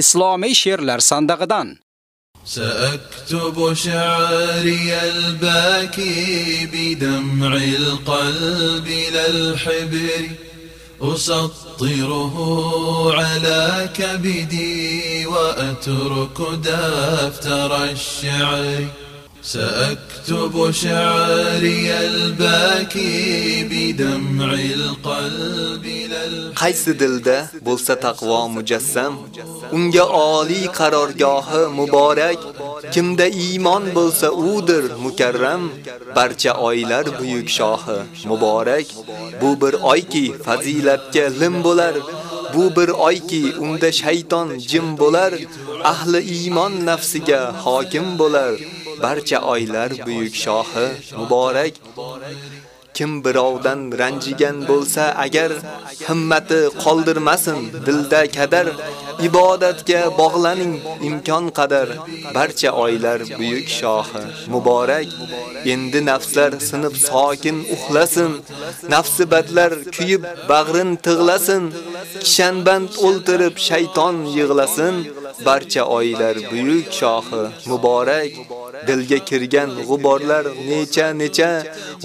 islomiy she'rlar sandig'idan سأكتب شعري الباكي بدمع القلب لا الحبر أسطره على كبدي وأترك دفتر الشعر. سأكتب شعري الباكي بدمع القلب لا الحبر qaysi dilda bo'lsa taqvo mujassam unga oliy qarorgohi muborak kimda iymon bo'lsa udir mukarram barcha oylar buyuk shohi muborak bu bir oyki fazilatga lim bo'lar bu bir oyki unda shayton jim bo'lar ahli iymon nafsiga hokim bo'lar Barcha oylar buyuk shohi muborak. Kim birovdan ranjigan bo'lsa agar himmati qoldirmasin dilda kadar ibodatga bog'laning imkon qadar barcha oylar buyuk shohi. Muborak endi nafslar sinib sokin uxlasin nafsi badlar kuyib bag'rin tig'lasin kishanband o'ltirib shayton yig'lasin. Barcha oylar buyuk shohi. Muborak dilga kirgan g'uborlar necha necha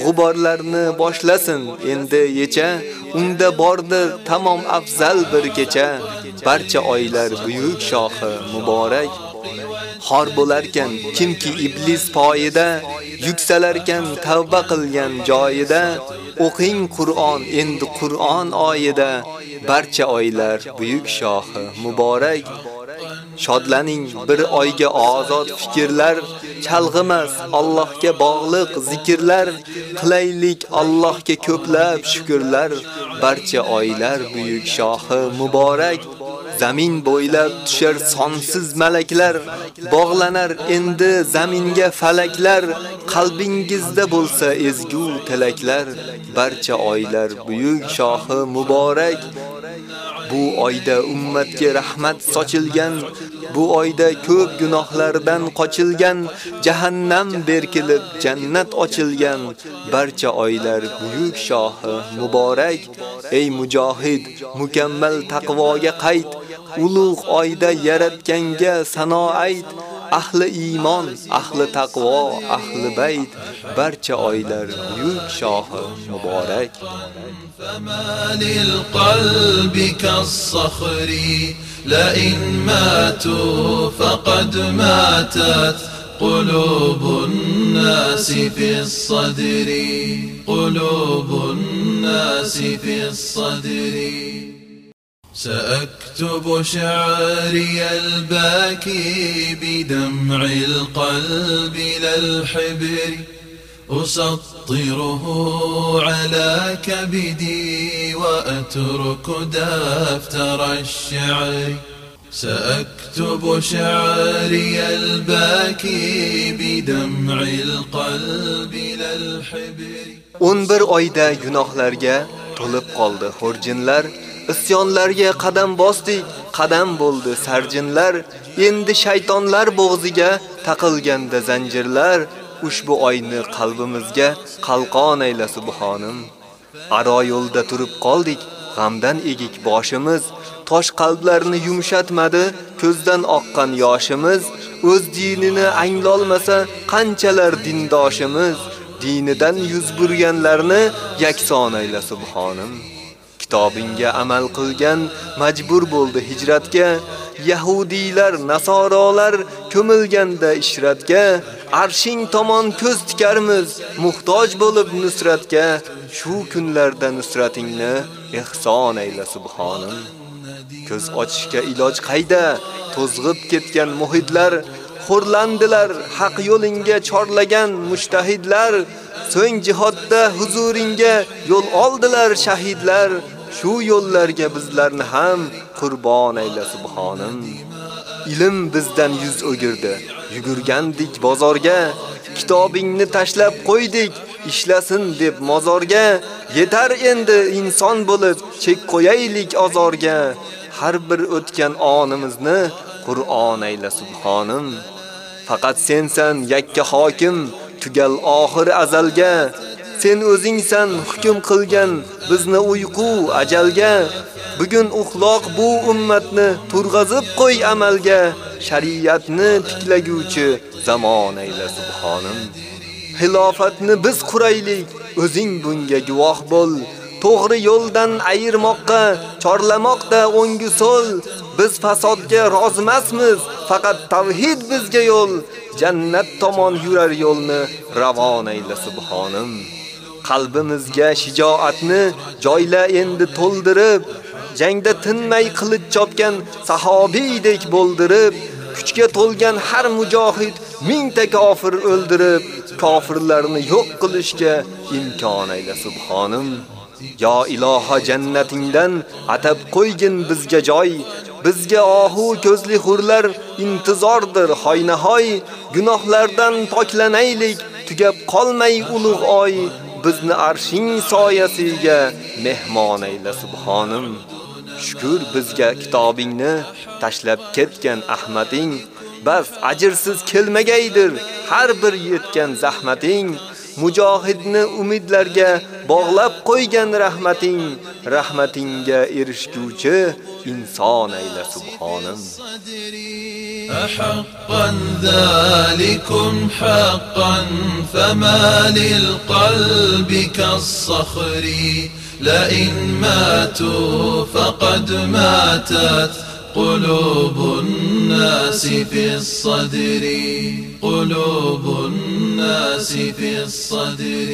g'uborlarni boshlasin. Endi yecha unda bordi tamom afzal bir kecha. Barcha oylar buyuk shohi muborak. Xor bo'larkan kimki iblis poyida yuksalarkan tavba qilgan joyida. O'qing Qur'on endi Qur'on oyida. Barcha oylar buyuk shohi muborak. Shodlaning bir oyga ozod fikrlar, chalg'imas Allohga bog'liq zikrlar, qilaylik Allohga ko'plab shukrlar. Barcha oylar buyuk shohi muborak. Zamin bo'ylab tushar sonsiz malaklar, bog'lanar endi zaminga falaklar, qalbingizda bo'lsa ezgu tilaklar. Barcha oylar buyuk shohi muborak. Bu oyda ummatga rahmat sochilgan, bu oyda ko'p gunohlardan qochilgan, jahannam berkilib jannat ochilgan. Barcha oylar buyuk shohi muborak. Ey mujohid, mukammal taqvoga qayt. Ulug' oyda yaratganga sano ayt. ahli iymon, ahli taqvo, ahli bayt, barcha oylar buyuk shohi muborak. فما للقلب كالصخر لئن ماتوا فقد ماتت قلوب الناس في الصدر قلوب الناس في الصدر سأكتب شعري الباكي بدمع القلب لا الحبر أسطره على كبدي وأترك دفتر الشعر سأكتب شعري الباكي بدمع القلب لا الحبر 11 oyda gunohlarga to'lib qoldi xurjinlar Isyonlarga qadam bosdik, qadam bo'ldi sarjinlar, endi shaytonlar bo'g'ziga taqilganda zanjirlar, ushbu oyni qalbimizga qalqon ayla subhonim. Aro yo'lda turib qoldik, g'amdan egik boshimiz, tosh qalblarni yumshatmadi, ko'zdan oqqan yoshimiz, o'z dinini anglolmasa qanchalar dindoshimiz, dinidan yuz burganlarni yakson ayla subhonim. Kitobingga amal qilgan majbur bo'ldi hijratga. Yahudiylar nasorolar ko'milganda ishratga. Arshing tomon ko'z tikarmiz muhtoj bo'lib nusratga. Shu kunlarda nusratingni ihson ayla subhonim. Ko'z ochishga iloj qayda? To'zg'ib ketgan muhitlar xo'rlandilar haq yo'lingga chorlagan mushtahidlar. So'ng jihodda huzuringa yo'l oldilar shahidlar. Shu yo'llarga bizlarni ham qurbon ayla subhonim. Ilm bizdan yuz o'girdi. Yugurgandik bozorga, kitobingni tashlab qo'ydik, ishlasin deb mozorga. Yetar endi inson bo'lib chek qo'yaylik azorga. Har bir o'tgan onimizni Qur'on ayla subhonim. Faqat sensan yakka hokim, tugal oxir azalga. Sen o'zingsan hukm qilgan bizni uyqu ajalga. Bugun uxloq bu ummatni turg'azib qo'y amalga. Shariatni tiklaguvchi zamon ayla subhonim. Xilofatni biz quraylik, o'zing bunga guvoh bo'l. To'g'ri yo'ldan ayirmoqqa, chorlamoqda o'ngi so'l. Biz fasodga rozimasmiz, faqat tavhid bizga yo'l. Jannat tomon yurar yo'lni ravon ayla subhonim. Qalbimizga shijoatni joyla endi to'ldirib, jangda tinmay qilich chopgan sahobiydek bo'ldirib, kuchga to'lgan har mujohid mingta kofir o'ldirib, kofirlarni yo'q qilishga imkon ayla subhonim. Yo iloha jannatingdan atab qo'ygin bizga joy. Bizga ohu ko'zli xurlar intizordir hoynahoy. Gunohlardan poklanaylik, tugab qolmay ulug' oy. Bizni arshing soyasiga mehmon ayla subhonim. Shukr bizga kitobingni tashlab ketgan Ahmading. Bas ajirsiz kelmagaydir har bir yetgan zahmating. Mujohidni umidlarga bog'lab qo'ygan rahmating, rahmatingga erishguvchi inson ayla subhonim. أحقا ذلكم حقا فما للقلب كالصخر لئن ماتوا فقد ماتت قلوب الناس في الصدر. قلوب الناس في الصدر.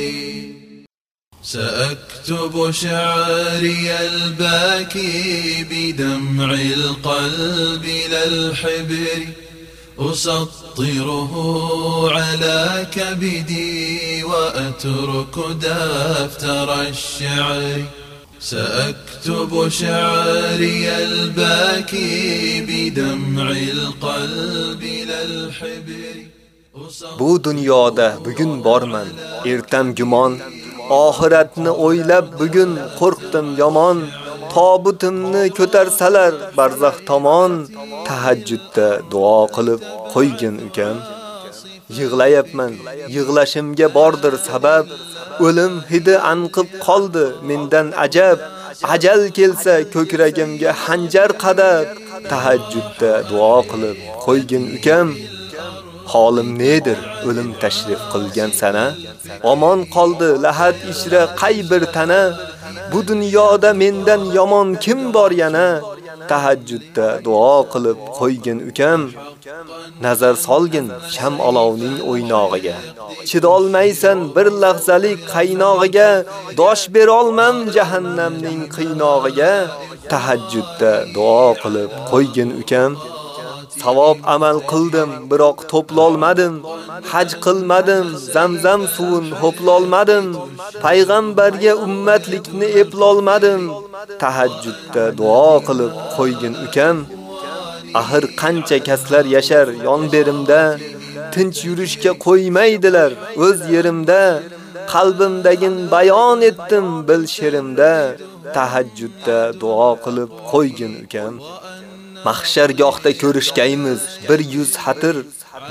سأكتب شعري الباكي بدمع القلب للحبر أسطره على كبدي وأترك دفتر الشعر. سأكتب شعري الباكي بدمع القلب للحبر Bu dunyoda bugun borman, ertam gumon, oxiratni o'ylab bugun qo'rqdim yomon. Tobutimni ko'tarsalar barzax tomon, tahajjudda duo qilib qo'ygin ukam. Yig'layapman, yig'lashimga bordir sabab, o'lim hidi anqib qoldi mendan ajab. Ajal kelsa ko'kragimga hanjar qadab, tahajjudda duo qilib qo'ygin ukam. Holim nedir o'lim tashrif qilgan sana? Omon qoldi lahat ishra qay bir tana? Bu dunyoda mendan yomon kim bor yana? Tahajjudda duo qilib qo'ygin ukam. Nazar solgin sham olovning o'ynog'iga. Chidolmaysan bir lahzalik qaynog'iga, dosh bera olmam jahannamning qiynog'iga. Tahajjudda duo qilib qo'ygin ukam. Savob amal qildim, biroq to'plolmadim. Haj qilmadim, Zamzam suvin ho'plolmadim. Payg'ambarga ummatlikni eplolmadim. Tahajjudda duo qilib qo'ygin ukam. Axir qancha kaslar yashar yon berimda, tinch yurishga qo'ymaydilar o'z yerimda. Qalbimdagin bayon etdim bil sherimda. Tahajjudda duo qilib qo'ygin ukam. Mahshargohda ko'rishgaymiz bir yuz xatir,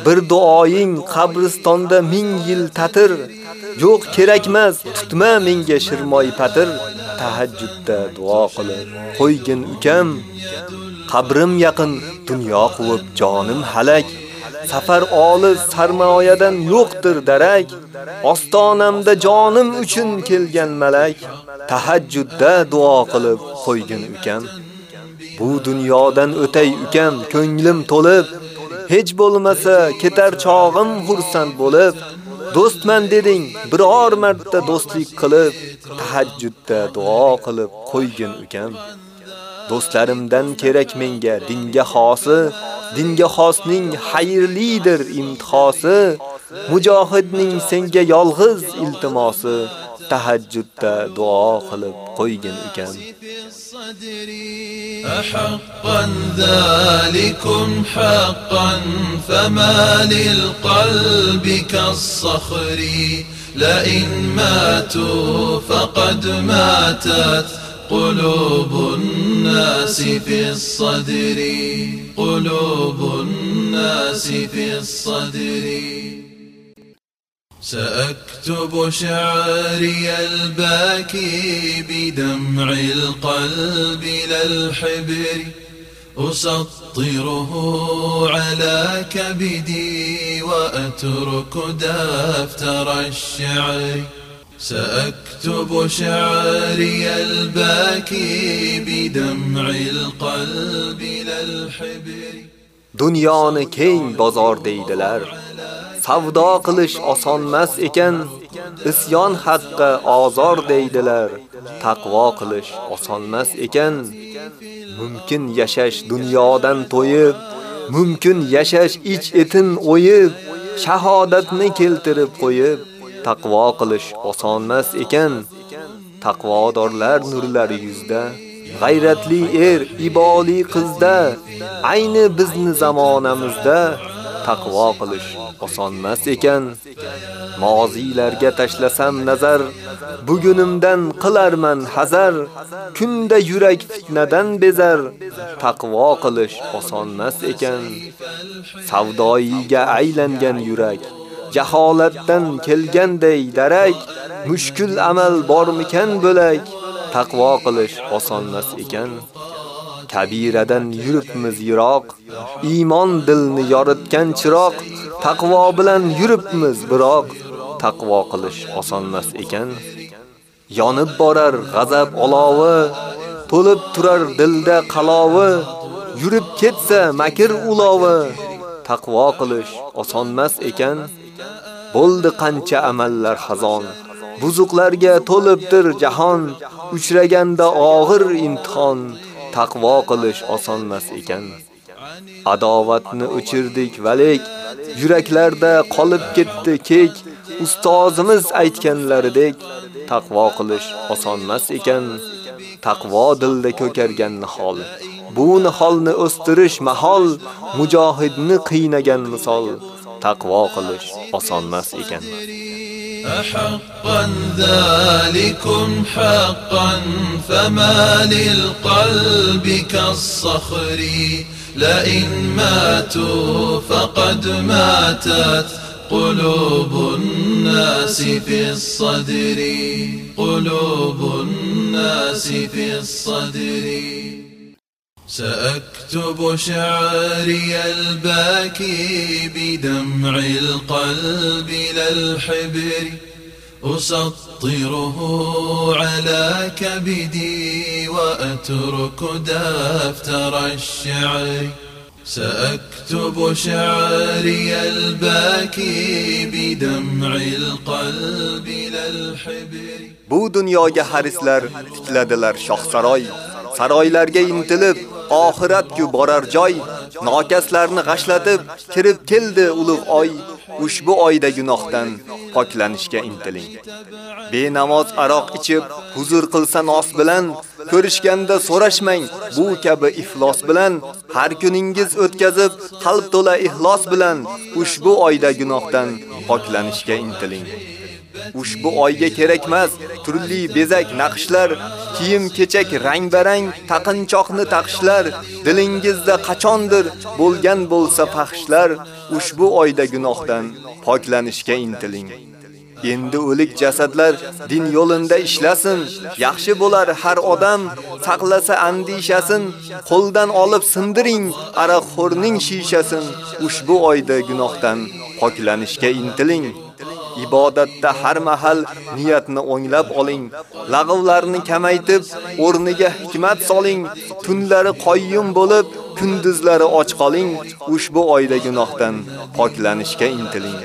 bir duoying qabristonda ming yil tatir. Yo'q kerakmas, tutma menga shirmoy patir. Tahajjudda duo qilib qo'ygin ukam. Qabrim yaqin, dunyo quvib jonim halak. Safar olis sarmoyadan yo'qdir darak. Ostonamda jonim uchun kelgan malak. Tahajjudda duo qilib qo'ygin ukam. Bu dunyodan o'tay ukam, ko'nglim to'lib, hech bo'lmasa ketar chog'im xursand bo'lib, do'stman deding, biror marta do'stlik qilib, tahajjudda duo qilib qo'ygin ukam. Do'stlarimdan kerak menga dinga xosi, dinga xosning xayrlidir imtihosi, mujohidning senga yolg'iz iltimosi, tahajjudda duo qilib qo'ygin ukam. أحقا ذلكم حقا فما للقلب كالصخر. لئن ماتوا فقد ماتت قلوب الناس في الصدر. قلوب الناس في الصدر. سأكتب شعري الباكي بدمع القلب للحبر أسطره على كبدي وأترك دفتر الشعر سأكتب شعري الباكي بدمع القلب للحبر Dunyoni keng bozor deydilar. Savdo qilish osonmas ekan, isyon haqqi ozor deydilar. Taqvo qilish osonmas ekan, mumkin yashash dunyodan to'yib, mumkin yashash ich etin o'yib, shahodatni keltirib qo'yib, taqvo qilish osonmas ekan, taqvodorlar nurlari yuzda g'ayratli er, iboli qizda, ayni bizni zamonamizda taqvo qilish osonmas ekan. Mozilarga tashlasam nazar, bugunimdan qilarman hazar, kunda yurak fitnadan bezar, taqvo qilish osonmas ekan. Savdoiga aylangan yurak, jaholatdan kelganday darak, mushkul amal bormikan bo'lak, taqvo qilish osonmas ekan. Kabiradan yuribmiz yiroq, iymon dilni yoritgan chiroq, taqvo bilan yuribmiz biroq, taqvo qilish osonmas ekan. Yonib borar g'azab olovi, to'lib turar dilda qalovi, yurib ketsa makr ulovi, taqvo qilish osonmas ekan. Bo'ldi qancha amallar xazon, buzuqlarga to'libdir jahon, uchraganda og'ir imtihon, taqvo qilish osonmas ekan. Adovatni o'chirdik valik, yuraklarda qolib ketdi kek, ustozimiz aytganlaridek, taqvo qilish osonmas ekan. Taqvo dilda ko'kargan nihol. Bu niholni o'stirish mahol, mujohidni qiynagan misol. Taqvo qilish osonmas ekan. أحقا ذلكم حقا فما للقلب كالصخر لئن ماتوا فقد ماتت قلوب الناس في الصدر قلوب الناس في الصدر سأكتب شعري الباكي بدمع القلب للحبر أسطره على كبدي وأترك دفتر الشعر سأكتب شعري الباكي بدمع القلب للحبر Bu dunyoga harislar tikladilar shohsaroy. Saroylarga intilib, oxiratku borar joy, nokaslarni g'ashlatib kirib keldi ulug' oy. Ushbu oyda gunohdan poklanishga intiling. Benamoz aroq ichib, huzur qilsa nos bilan, ko'rishganda so'rashmang bu kabi iflos bilan, har kuningiz o'tkazib, qalb to'la ixlos bilan ushbu oyda gunohdan poklanishga intiling. Ushbu oyga kerakmas turli bezak naqshlar, kiyim kechak rang-barang taqinchoqni taqishlar, dilingizda qachondir bo'lgan bo'lsa faxshlar, ushbu oyda gunohdan poklanishga intiling. Endi o'lik jasadlar din yo'linda ishlasin, yaxshi bo'lar har odam saqlasa andishasin, qo'ldan olib sindiring aroqxo'rning shishasin. Ushbu oyda gunohdan poklanishga intiling. Ibodatda har mahal niyatni o'nglab oling. Lag'ovlarni kamaytib, o'rniga hikmat soling. Tunlari qoyyum bo'lib, kunduzlari och qoling. Ushbu oyda gunohdan poklanishga intiling.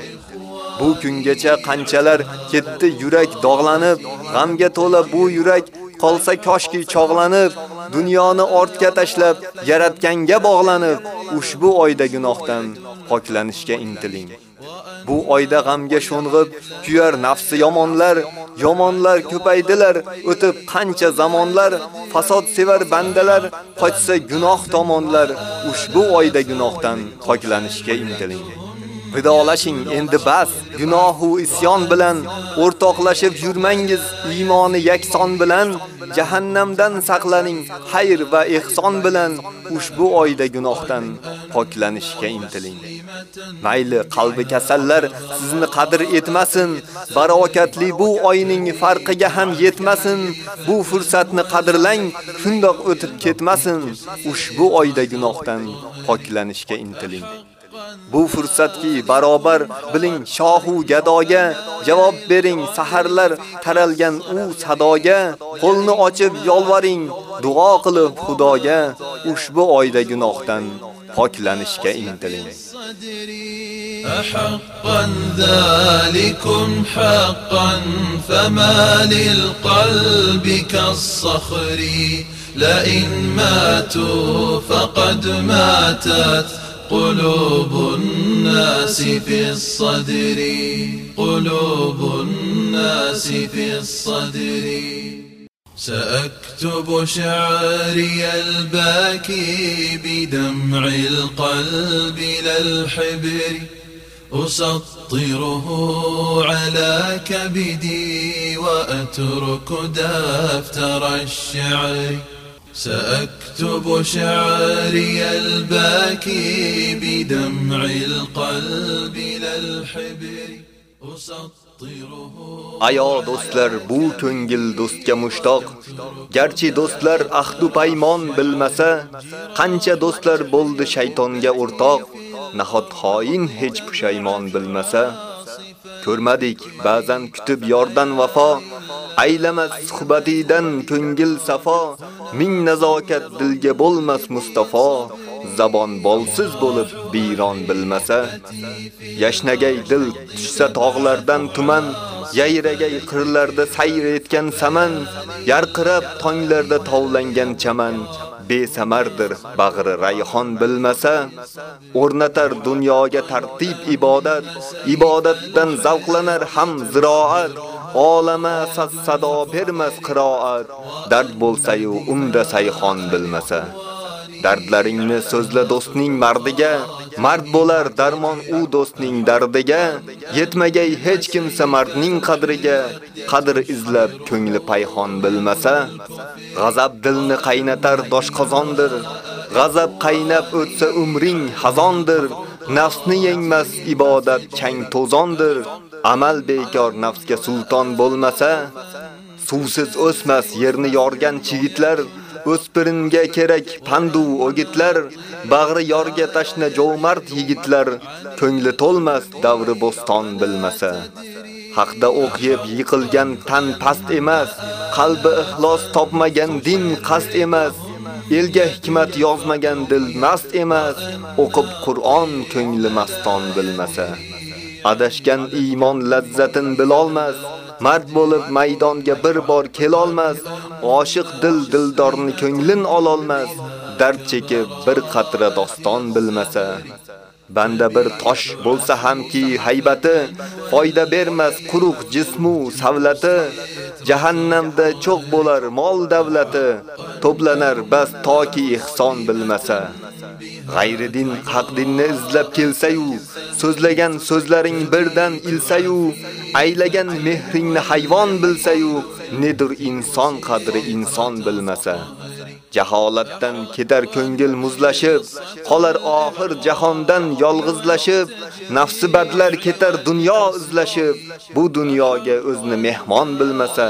Bu kungacha qanchalar ketdi yurak dog'lanib, g'amga to'la bu yurak qolsa koshki chog'lanib, dunyoni ortga tashlab, yaratganga bog'lanib, ushbu oyda gunohdan poklanishga intiling. Bu oyda g'amga sho'ng'ib, kuyar nafsi yomonlar, yomonlar ko'paydilar, o'tib qancha zamonlar, fasod sevar bandalar, qochsa gunoh tomonlar, ushbu oyda gunohdan poklanishga intiling. Vidolashing endi bas, gunohu isyon bilan o'rtoqlashib yurmangiz iymoni yakson bilan, jahannamdan saqlaning xayr va ihson bilan ushbu oyda gunohdan poklanishga intiling. Mayli qalbi kasallar sizni qadr etmasin, barokatli bu oyning farqiga ham yetmasin. Bu fursatni qadrlang, shundoq o'tib ketmasin. Ushbu oyda gunohdan poklanishga intiling. Bu fursatki barobar biling shohu gadoga javob bering saharlar taralgan u sadoga qo'lni ochib yolvoring duo qilib Xudoga ushbu oyda gunohdan poklanishga intiling. أحقا ذلكم حقا فما للقلب كالصخر لئن ماتوا فقد ماتت قلوب الناس في الصدر. قلوب الناس في الصدر. سأكتب شعري الباكي بدمع القلب للحبر أسطره على كبدي وأترك دفتر الشعر. سأكتب شعري الباكي بدمع القلب للحبر أسطره Ayo do'stlar, bu ko'ngil do'stga mushtoq. Garchi do'stlar ahdu paymon bilmasa, qancha do'stlar bo'ldi shaytonga o'rtoq. Nahot xoin hech pushaymon bilmasa, Ko'rmadik ba'zan kutib yordan vafo, aylamas suhbatidan ko'ngil safo, ming nazokat dilga bo'lmas Mustafa. zabon bolsiz bo'lib biron bilmasa, yashnagay dil tushsa tog'lardan tuman, yayragay qirlarda sayr etgan saman, yarqirab tonglarda tovlangan chaman, besamardir bag'ri rayhon bilmasa, o'rnatar dunyoga tartib ibodat, ibodatdan zavqlanar ham ziroat, olama sado bermas qiroat, dard bo'lsa-yu unda sayxon bilmasa. Dardlaringni so'zla do'stning mardiga, mard bo'lar darmon u do'stning dardiga, yetmagay hech kimsa mardning qadriga, qadr izlab ko'ngli payxon bilmasa, g'azab dilni qaynatar doshqozondir, g'azab qaynab o'tsa umring xazondir, nafsni yengmas ibodat chang to'zondir, amal bekor nafsga sulton bo'lmasa, suvsiz o'smas yerni yorgan chigitlar o'spiringa kerak pandu o'gitlar, bag'ri yorga tashna jovmart yigitlar, ko'ngli to'lmas davri bo'ston bilmasa. Haqda o'qiyib yiqilgan tan past emas, qalbi ixlos topmagan din qast emas. Elga hikmat yozmagan dil mast emas, o'qib Qur'on ko'ngli maston bilmasa. Adashgan iymon lazzatin bilolmas, Mard bo'lib maydonga bir bor kelolmas, oshiq dil dildorni ko'nglin ololmas, dard chekib bir qatra doston bilmasa. Banda bir tosh bo'lsa hamki haybati, foyda bermas quruq jismu savlati, jahannamda cho'q bo'lar mol davlati, to'planar bas toki ihson bilmasa. G'ayri din haq dinni izlab kelsa-yu, so'zlagan so'zlaring birdan ilsa-yu, aylagan mehringni hayvon bilsa-yu, nedir inson qadri inson bilmasa. Jaholatdan ketar ko'ngil muzlashib, qolar oxir jahondan yolg'izlashib, nafsi badlar ketar dunyo izlashib, bu dunyoga o'zni mehmon bilmasa,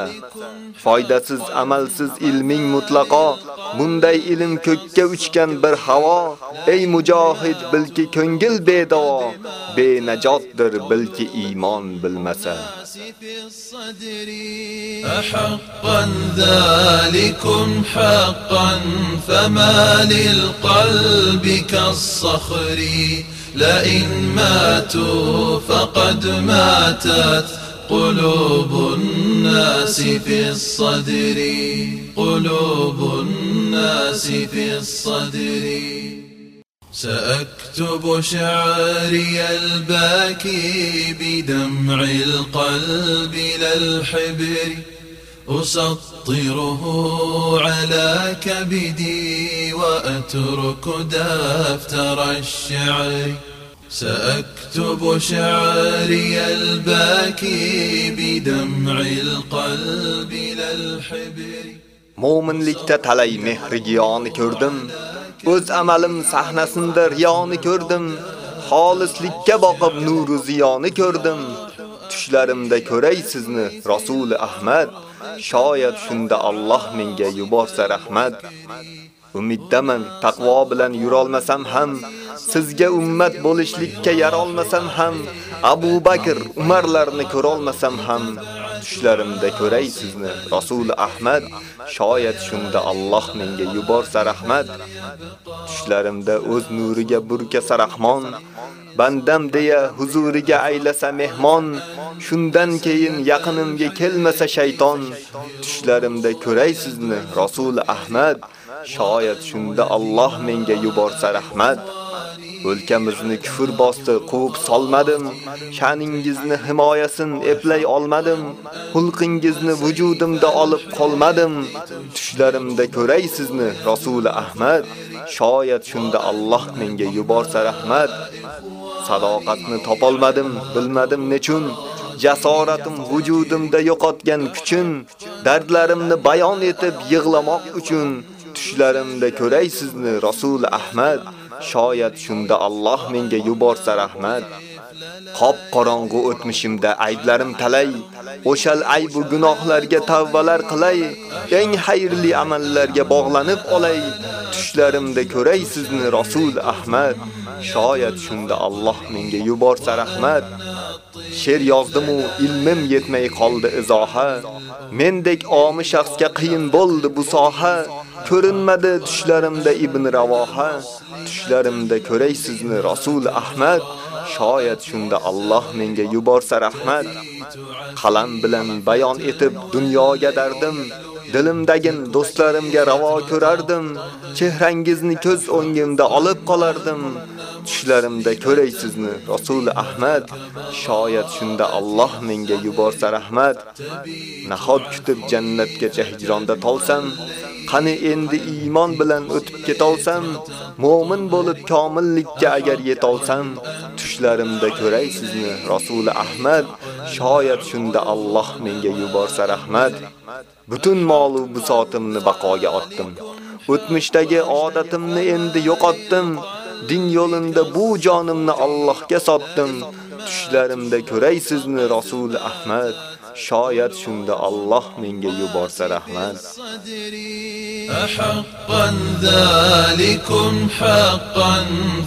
foydasiz amalsiz ilming mutlaqo, bunday ilm ko'kka uchgan bir havo, ey mujohid bilki ko'ngil bedavo, benajotdir bilki iymon bilmasa. أحقا ذلكم حقا فما للقلب كالصخر. لئن ماتوا فقد ماتت قلوب الناس في الصدر. قلوب الناس في الصدر. سأكتب شعري الباكي بدمع القلب للحبر أسطره على كبدي وأترك دفتر الشعر سأكتب شعري الباكي بدمع القلب للحبر Mo'minlikda talay mehrigiyoni ko'rdim. O'z amalim sahnasinda riyoni ko'rdim. Xolislikka boqib nuru ziyoni ko'rdim. Tushlarimda ko'ray sizni Rasul Ahmad. Shoyat shunda Alloh menga yuborsa rahmat. Umiddaman, taqvo bilan yurolmasam ham, sizga ummat bo'lishlikka yarolmasam ham, Abu Bakr, Umarlarni ko'rolmasam ham, tushlarimda ko'ray sizni Rasul Ahmad. Shoyat shunda Alloh menga yuborsa rahmat. Tushlarimda o'z nuriga burkasa rahmon, bandam deya huzuriga aylasa mehmon, shundan keyin yaqinimga kelmasa shayton. Tushlarimda ko'ray sizni Rasul Ahmad. Shoyat shunda Alloh menga yuborsa rahmat. O'lkamizni kufr bosdi, quvib solmadim. Sha'ningizni himoyasin eplay olmadim. Xulqingizni vujudimda olib qolmadim. Tushlarimda ko'ray sizni Rasul Ahmad. Shoyat shunda Alloh menga yuborsa rahmat. Sadoqatni topolmadim, bilmadim nechun. Jasoratim vujudimda yo'qotgan kuchim, dardlarimni bayon etib yig'lamoq uchun tushlarimda ko'ray sizni Rasul Ahmad. Shoyat shunda Alloh menga yuborsa rahmat. Qop qorong'u o'tmishimda ayblarim talay, o'shal va gunohlarga tavbalar qilay, eng xayrli amallarga bog'lanib olay. Tushlarimda ko'ray sizni Rasul Ahmad. Shoyat shunda Alloh menga yuborsa rahmat. She'r yozdim-u ilmim yetmay qoldi izoha. Mendek omi shaxsga qiyin bo'ldi bu soha. Ko'rinmadi tushlarimda Ibn Ravoha. Tushlarimda ko'ray sizni Rasul Ahmad. Shoyat shunda Alloh menga yuborsa rahmat. Qalam bilan bayon etib dunyoga dardim. Dilimdagi do'stlarimga ravo ko'rardim. Chehrangizni ko'z o'ngimda olib qolardim. Tushlarimda ko'ray sizni Rasul Ahmad. Shoyat shunda Alloh menga yuborsa rahmat. Nahot kutib jannatgacha hijronda tolsam, qani endi iymon bilan o'tib ketolsam, mu'min bo'lib komillikka agar yetolsam, tushlarimda ko'ray sizni Rasul Ahmad. Shoyat shunda Alloh menga yuborsa rahmat. Butun molu bisotimni baqoga otdim. O'tmishdagi odatimni endi yo'qotdim. Din yo'linda bu jonimni Allohga sotdim. Tushlarimda ko'ray sizni Rasul Ahmad. Shoyat shunda Alloh menga yuborsa rahmat. أحقا ذلكم حقا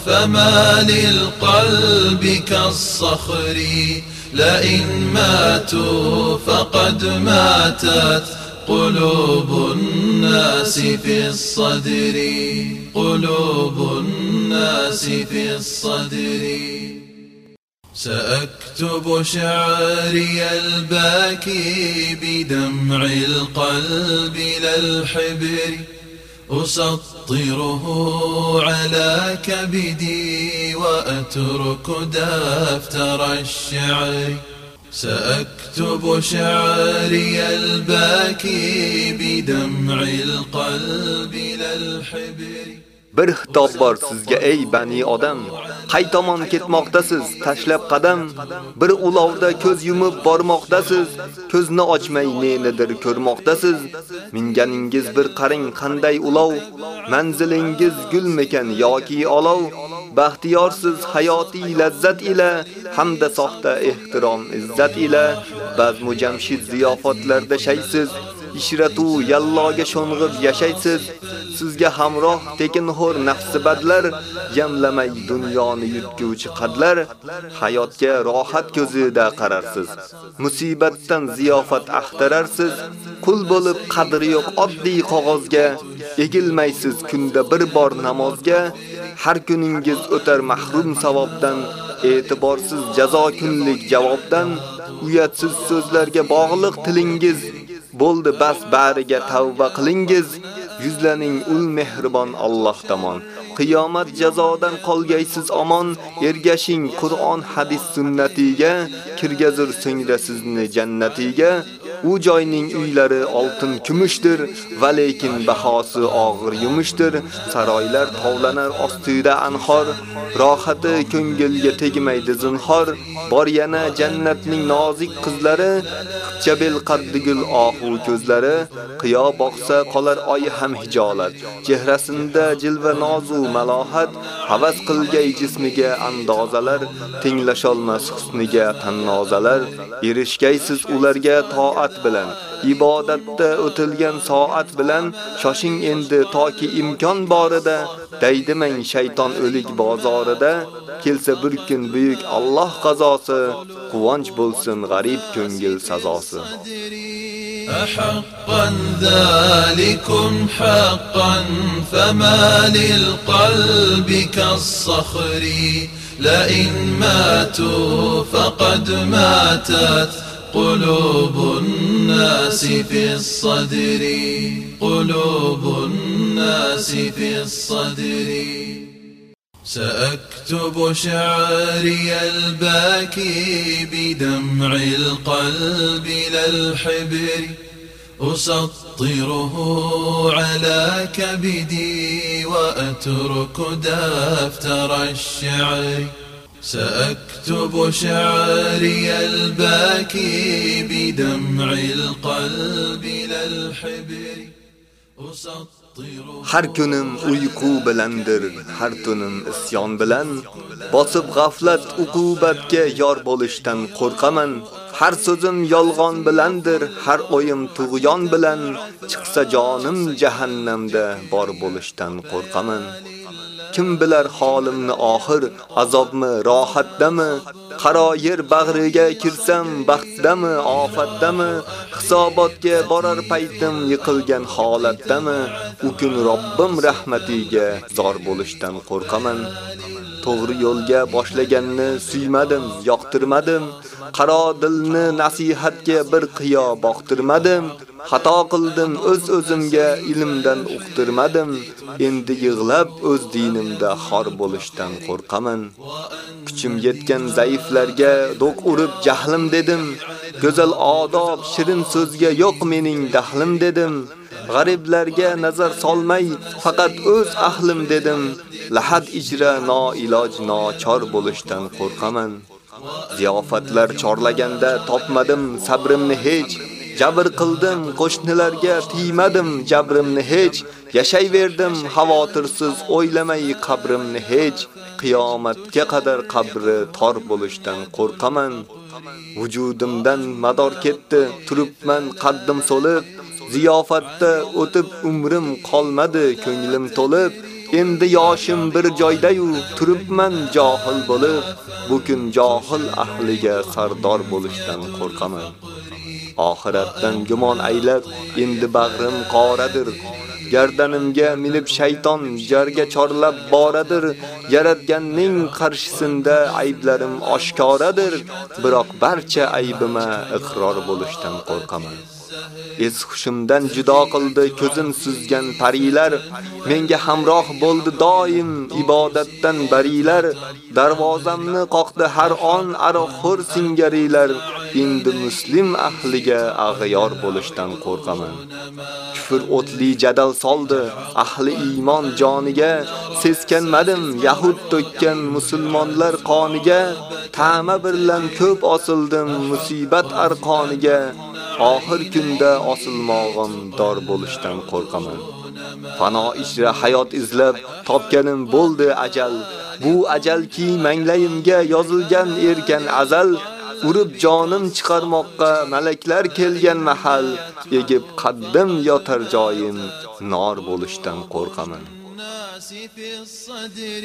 فما للقلب كالصخر لئن ماتوا فقد ماتت قلوب الناس في الصدر. قلوب الناس في الصدر. سأكتب شعري الباكي بدمع القلب لا الحبر أسطره على كبدي وأترك دفتر الشعر. سأكتب شعري الباكي بدمع القلب لا الحبر Bir xitob bor sizga ey bani odam, qay tomon ketmoqdasiz tashlab qadam? Bir ulovda ko'z yumib bormoqdasiz, ko'zni ochmay nenidir ko'rmoqdasiz. Minganingiz bir qaring qanday ulov, manzilingiz gulmikan yoki olov? Baxtiyorsiz hayotiy lazzat ila hamda soxta ehtirom izzat ila bazmu jamshid ziyofatlarda shaysiz. ishratu yalloga sho'ng'ib yashaysiz. Sizga hamroh tekinxo'r nafsibadlar yamlamay dunyoni yutguvchi qadlar, hayotga rohat ko'zida qararsiz. Musibatdan ziyofat axtararsiz, qul bo'lib qadri yo'q oddiy qog'ozga, egilmaysiz kunda bir bor namozga, har kuningiz o'tar mahrum savobdan, e'tiborsiz jazo kunlik javobdan, uyatsiz so'zlarga bog'liq tilingiz. Bo'ldi bas bariga tavba qilingiz, yuzlaning ul mehribon Alloh tomon. Qiyomat jazodan qolgaysiz omon, ergashing Qur'on, hadis sunnatiga, kirgazur so'ngra sizni jannatiga. U joyning uylari oltin kumushdir, va lekin bahosi og'ir yumushdir. Saroylar tovlanar ostida anhor, rohati ko'ngilga tegmaydi zinhor. Bor yana jannatning nozik qizlari, qipchabel qaddigul ohu ko'zlari, qiyo boqsa qolar oy ham hijolat. Chehrasida jilva nozu malohat, havas qilgay jismiga andozalar, tenglasholmas husniga tannozalar. Erishgaysiz ularga toat bilan, ibodatda o'tilgan soat bilan shoshing endi toki imkon borida, daydimang shayton o'lik bozorida, kelsa bir kun buyuk Alloh qazosi, quvonch bo'lsin g'arib ko'ngil sazosi. أحقا ذلكم حقا فما للقلب كالصخر لئن ماتوا فقد ماتت قلوب الناس في الصدر. قلوب الناس في الصدر. سأكتب شعري الباكي بدمع القلب للحبر. أسطره على كبدي وأترك دفتر الشعر. سأكتب شعري الباكي بدمع القلب للحبر أسطره Har kunim uyqu bilandir, har tunim isyon bilan bosib g'aflat uqubatga yor bo'lishdan qo'rqaman. Har so'zim yolg'on bilandir, har o'yim tug'yon bilan chiqsa jonim jahannamda bor bo'lishdan qo'rqaman. Kim bilar holimni oxir, azobmi, rohatdami? Qaro yer bag'riga kirsam, baxtdami, ofatdami? Hisobotga borar paytim yiqilgan holatdami? U kun Robbim rahmatiga zor bo'lishdan qo'rqaman. To'g'ri yo'lga boshlaganni suymadim, yoqtirmadim. Qaro dilni nasihatga bir qiyo boqtirmadim. Xato qildim o'z o'zimga ilmdan uqtirmadim. Endi yig'lab o'z dinimda xor bo'lishdan qo'rqaman. Kuchim yetgan zaiflarga do'q urib jahlim dedim. Go'zal odob, shirin so'zga yo'q mening dahlim dedim. G'ariblarga nazar solmay, faqat o'z ahlim dedim. Lahad ijra noiloj nochor bo'lishdan qo'rqaman. Ziyofatlar chorlaganda topmadim sabrimni hech. Jabr qildim, qo'shnilarga tiymadim jabrimni hech. Yashayverdim xavotirsiz, o'ylamay qabrimni hech. Qiyomatga qadar qabri tor bo'lishdan qo'rqaman. Vujudimdan mador ketdi, turibman qaddim so'lib. Ziyofatda o'tib umrim qolmadi, ko'nglim to'lib. Endi yoshim bir joyda-yu, turibman johil bo'lib. Bu kun johil ahliga sardor bo'lishdan qo'rqaman. Oxiratdan gumon aylab, endi bag'rim qoradir. Gardanimga minib shayton jarga chorlab boradir. Yaratganning qarshisida ayblarim oshkoradir. Biroq barcha aybima iqror bo'lishdan qo'rqaman. Es hushimdan judo qildi ko'zim suzgan parilar, menga hamroh bo'ldi doim ibodatdan barilar, darvozamni qoqdi har on aroqxo'r singarilar, endi muslim ahliga ag'yor bo'lishdan qo'rqaman. Kufr o'tli jadal soldi ahli iymon joniga, seskanmadim yahud to'kkan musulmonlar qoniga, ta'ma birlan ko'p osildim musibat arqoniga. Oxir kunda osilmog'im dor bo'lishdan qo'rqaman. Fano ichra hayot izlab topganim bo'ldi ajal. Bu ajalki manglayimga yozilgan erkan azal. Urib jonim chiqarmoqqa malaklar kelgan mahal, egib qaddim yotar joyim nor bo'lishdan qo'rqaman. في الصدر.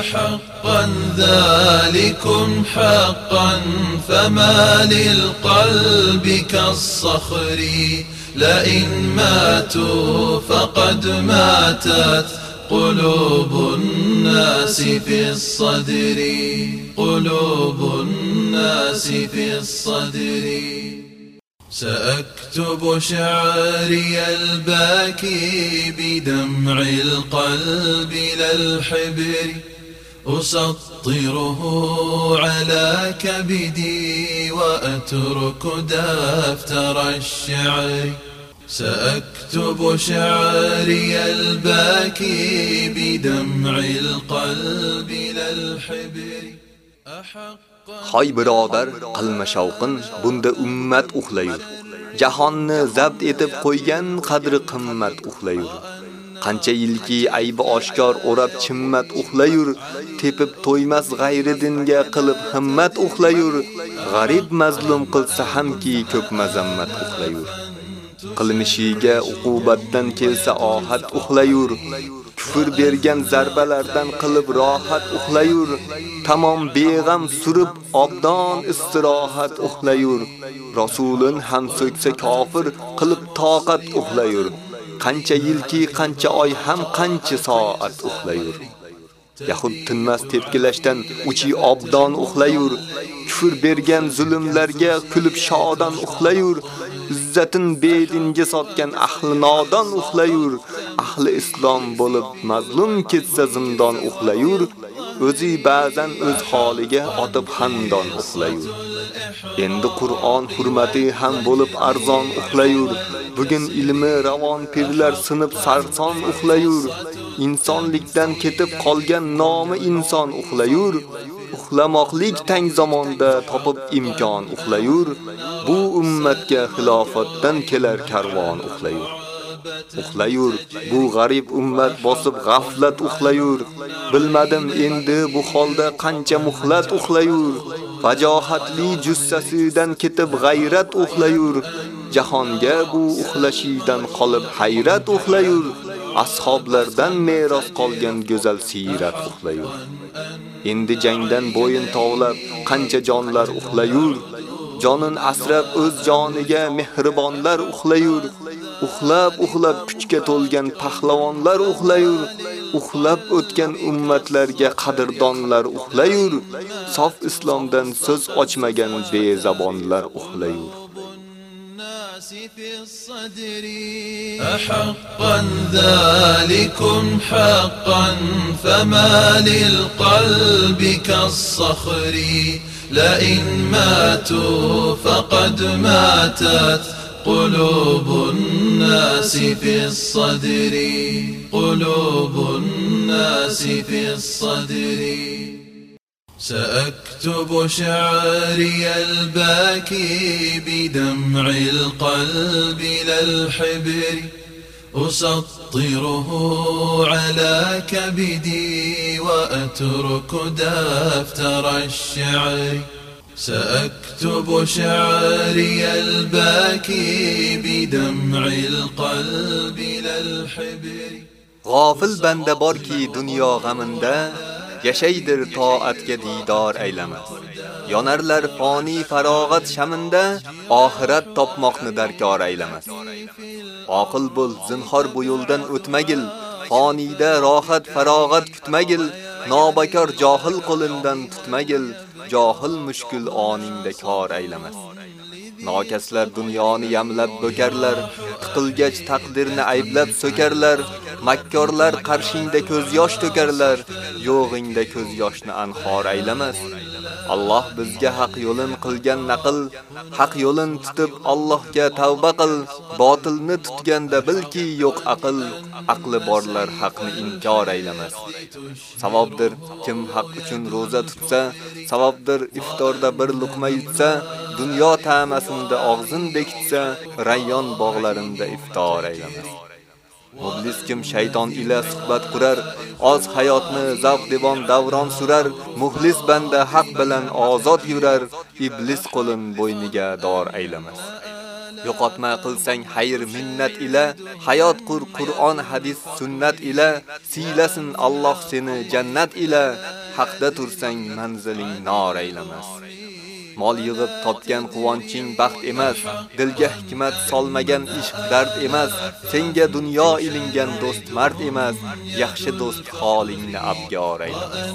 أحقا ذلكم حقا فما للقلب كالصخر. لئن ماتوا فقد ماتت قلوب الناس في الصدر. قلوب الناس في الصدر. سأكتب شعري الباكي بدمع القلب للحبر أسطره على كبدي وأترك دفتر الشعر. سأكتب شعري الباكي بدمع القلب لا الحبر أحق Hoy birodar, qilma shavqin, bunda ummat uxlayur. Jahonni zabt etib qo'ygan qadri qimmat uxlayur. Qancha yilki aybi oshkor o'rab chimmat uxlayur, tepib to'ymas g'ayri dinga qilib himmat uxlayur. G'arib mazlum qilsa hamki ko'p mazammat uxlayur. Qilmishiga uqubatdan kelsa ohat uxlayur. Kufr bergan zarbalardan qilib rohat uxlayur. Tamom beg'am surib obdon istirohat uxlayur. Rasulun ham so'ksa kofir qilib toqat uxlayur. Qancha yilki qancha oy ham qancha soat uxlayur. Yahud tinmas tepkilashdan uchi obdon uxlayur. Kufr bergan zulmlarga kulib shodan uxlayur. Izzatin bedinga sotgan ahli nodon uxlayur. Ahli islom bo'lib mazlum ketsa zindon uxlayur. O'zi ba'zan o'z holiga otib xandon uxlayur. Endi Qur'on hurmati ham bo'lib arzon uxlayur. Bugun ilmi ravon pirlar sinib sarson uxlayur. Insonlikdan ketib qolgan nomi inson uxlayur. Uxlamoqlik tang zamonda topib imkon uxlayur. Bu ummatga xilofatdan kelar karvon uxlayur. Uxlayur, bu g'arib ummat bosib g'aflat uxlayur. Bilmadim endi bu holda qancha muhlat uxlayur. Vajohatli jussasidan ketib g'ayrat uxlayur. Jahonga bu uxlashidan qolib hayrat uxlayur. Ashoblardan meros qolgan go'zal siyrat uxlayur. Endi jangdan bo'yin tovlab qancha jonlar uxlayur. Jonin asrab o'z joniga mehribonlar uxlayur. Uxlab uxlab kuchga to'lgan pahlavonlar uxlayur. Uxlab o'tgan ummatlarga qadrdonlar uxlayur. Sof islomdan so'z ochmagan bezabonlar uxlayur. الناس في الصدر. أحقا ذلكم حقا فما للقلب كالصخر. لئن ماتوا فقد ماتت قلوب الناس في الصدر. قلوب الناس في الصدر. سأكتب شعري الباكي بدمع القلب لا الحبر أسطره على كبدي وأترك دفتر الشعر. سأكتب شعري الباكي بدمع القلب لا الحبر G'ofil banda borki dunyo g'amida yashaydir toatga didor aylamas. Yonarlar foni farog'at shaminda oxirat topmoqni darkor aylamas. Oqil bo'l, zinhor bu yo'ldan o'tmagil, fonida rohat farog'at kutmagil, nobakor johil qo'lindan tutmagil, johil mushkul oningda kor aylamas. Nokaslar dunyoni yamlab bo'karlar, tiqilgach taqdirni ayblab so'karlar, makkorlar qarshingda ko'z yosh to'karlar, yo'g'ingda ko'z yoshni anhor aylamas. Alloh bizga haq yo'lin qilgan naql, haq yo'lin tutib Allohga tavba qil, botilni tutganda bilki yo'q aql, aqli borlar haqni inkor aylamas. Savobdir kim haq uchun roza tutsa, savobdir iftorda bir luqma yutsa, dunyo ta'masinda og'zin bekitsa, rayyon bog'larinda iftor aylamas. Iblis kim shayton ila suhbat qurar, oz hayotni zavq devon davron surar, muxlis banda haq bilan ozod yurar, iblis qo'lin bo'yniga dor aylamas. Yo'qotma qilsang xayr minnat ila, hayot qur Qur'on hadis sunnat ila, siylasin Alloh seni jannat ila, haqda tursang manziling nor aylamas. Mol yig'ib topgan quvonching baxt emas, dilga hikmat solmagan ishq dard emas, senga dunyo ilingan do'st mard emas, yaxshi do'st holingni abgor aylamas.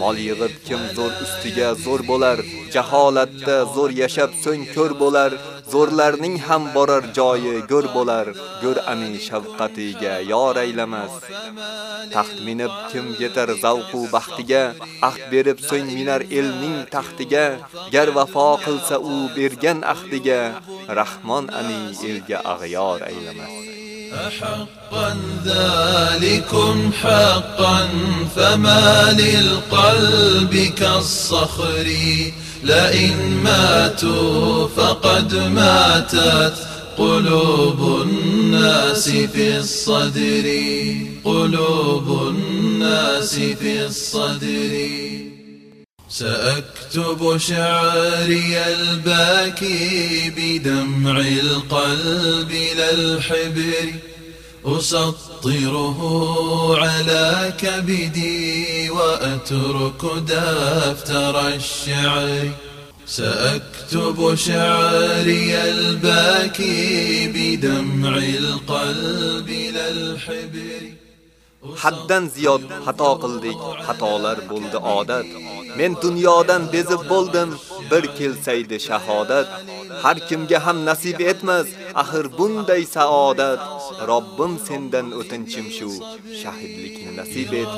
Mol yig'ib kim zo'r ustiga zo'r bo'lar, jaholatda zo'r yashab so'ng ko'r bo'lar, zo'rlarning ham borar joyi go'r bo'lar, go'r amin shafqatiga yor aylamas. Taxt minib kim yetar zavqu baxtiga, ahd berib so'ng minar elning taxtiga, gar vafo qilsa u bergan ahdiga, Rahmon ani elga ag'yor aylamas. أحقا ذلكم حقا فما للقلب كالصخر لئن ماتوا فقد ماتت قلوب الناس في الصدر قلوب الناس في الصدر سأكتب شعري الباكي بدمع القلب للحبر أسطره على كبدي وأترك دفتر الشعر. سأكتب شعري الباكي بدمع القلب للحبر haddan ziyod xato qildik, xatolar bo'ldi odat. Men dunyodan bezib bo'ldim, bir kelsaydi shahodat. Har kimga ham nasib etmas, axir bunday saodat. Robbim sendan o'tinchim shu, shahidlikni nasib et.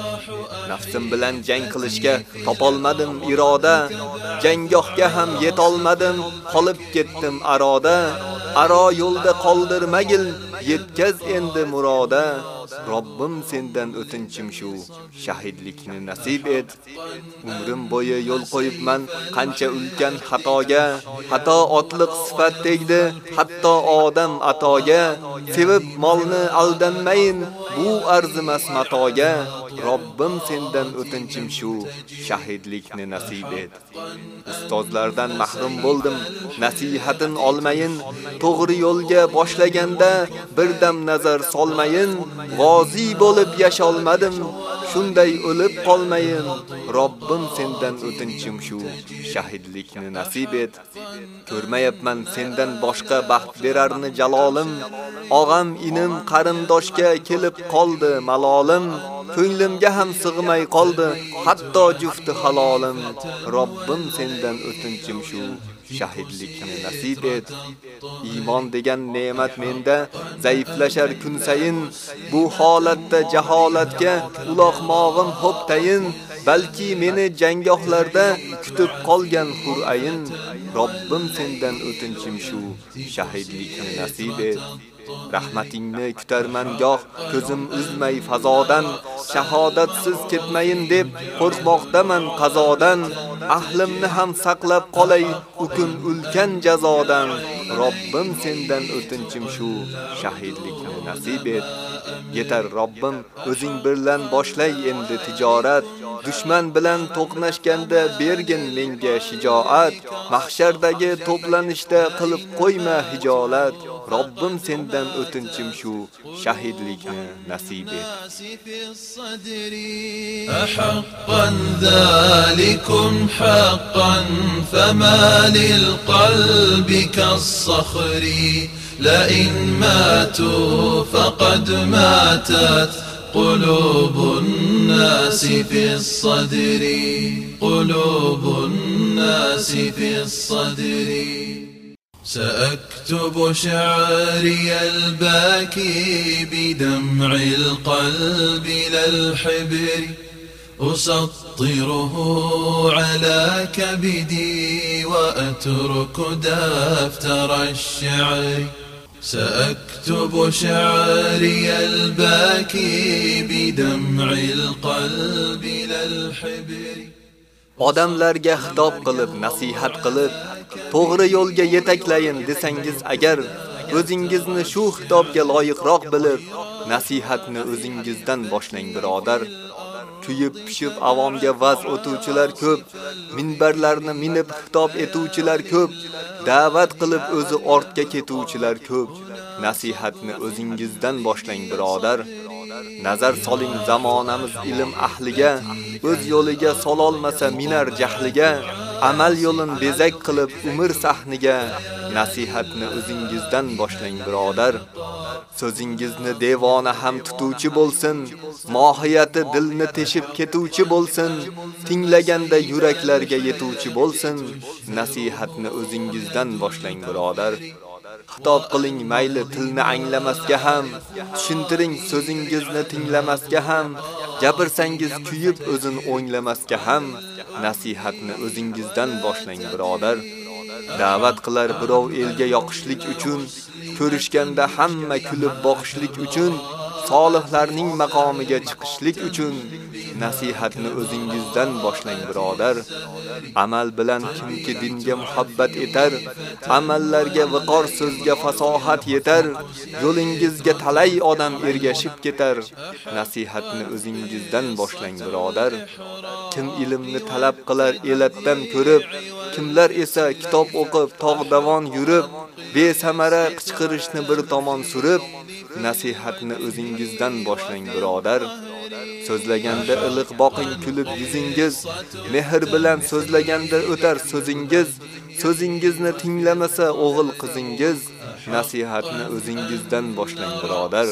Nafsim bilan jang qilishga topolmadim iroda, janggohga ham yetolmadim, qolib ketdim aroda. Aro yo'lda qoldirmagil, yetkaz endi muroda. Robbim sendan o'tinchim shu, shahidlikni nasib et. Umrim bo'yi yo'l qo'yibman qancha ulkan xatoga, xato otliq sifat tegdi, hatto odam atoga. Sevib molni aldanmayin, bu arzimas matoga. Robbim sendan o'tinchim shu, shahidlikni nasib et. Ustozlardan mahrum bo'ldim, nasihatin olmayin, to'g'ri yo'lga boshlaganda birdam nazar solmayin, g'ozi bo'lib yasha olmadim, shunday o'lib qolmayin. Robbim sendan o'tinchim shu, shahidlikni nasib et. Ko'rmayapman sendan boshqa baxt berarni jalolim, og'am inim qarindoshga kelib qoldi malolim. Dilimga ham sig'may qoldi, hatto jufti halolim. Robbim sendan o'tinchim shu, shahidlikni nasib et. Iymon degan ne'mat menda zaiflashar kun sayin. Bu holatda jaholatga uloqmog'im tayin balki meni jangohlarda kutib qolgan xurayin, Robbim sendan o'tinchim shu, shahidlikni nasib et. Rahmatingni kutarman goh ko'zim uzmay fazodan. Shahodatsiz ketmayin deb qo'rqmoqdaman qazodan. Ahlimni ham saqlab qolay u ulkan jazodan. Robbim sendan o'tinchim shu shahidlikni nasib et. Yetar Robbim o'zing birlan boshlay endi tijorat. Dushman bilan to'qnashganda bergin menga shijoat, mahshardagi to'planishda qilib qo'yma hijolat. Robbim sendan o'tinchim shu, shahidlikni nasib et. Haqqan zalikum haqqan fama lil qalbi kas-sakhri la in matu faqad matat قلوب الناس في الصدر. قلوب الناس في الصدر. سأكتب شعري الباكي بدمع القلب للحبر. أسطره على كبدي وأترك دفتر الشعر. سأكتب شعري الباكي بدمع القلب للحبر odamlarga xitob qilib, nasihat qilib, to'g'ri yo'lga yetaklayin desangiz agar o'zingizni shu xitobga loyiqroq bilib, nasihatni o'zingizdan boshlang birodar. Tuyib pishib avomga vaz o'tuvchilar ko'p, minbarlarni minib xitob etuvchilar ko'p, da'vat qilib o'zi ortga ketuvchilar ko'p. Nasihatni o'zingizdan boshlang birodar. Nazar soling zamonamiz ilm ahliga, o'z yo'liga sololmasa minar jahliga, amal yo'lin bezak qilib umr sahniga nasihatni o'zingizdan boshlang birodar. So'zingizni devona ham tutuvchi bo'lsin, mohiyati dilni teshib ketuvchi bo'lsin, tinglaganda yuraklarga yetuvchi bo'lsin. Nasihatni o'zingizdan boshlang birodar. Xitob qiling mayli tilni anglamasga ham, tushuntiring so'zingizni tinglamasga ham, jabrsangiz kuyib o'zin o'nglamasga ham, nasihatni o'zingizdan boshlang birodar. Da'vat qilar birov elga yoqishlik uchun, ko'rishganda hamma kulib boqishlik uchun, solihlarning maqomiga chiqishlik uchun nasihatni o'zingizdan boshlang birodar. Amal bilan kimki dinga muhabbat etar, amallarga viqor so'zga fasohat yetar, yo'lingizga talay odam ergashib ketar. Nasihatni o'zingizdan boshlang birodar. Kim ilmni talab qilar elatdan ko'rib, kimlar esa kitob o'qib tog'-davon yurib, besamara qichqirishni bir tomon surib, nasihatni o'zingizdan boshlang birodar. So'zlaganda iliq boqing kulib yuzingiz, mehr bilan so'zlaganda o'tar so'zingiz, so'zingizni tinglamasa o'g'il qizingiz, nasihatni o'zingizdan boshlang birodar.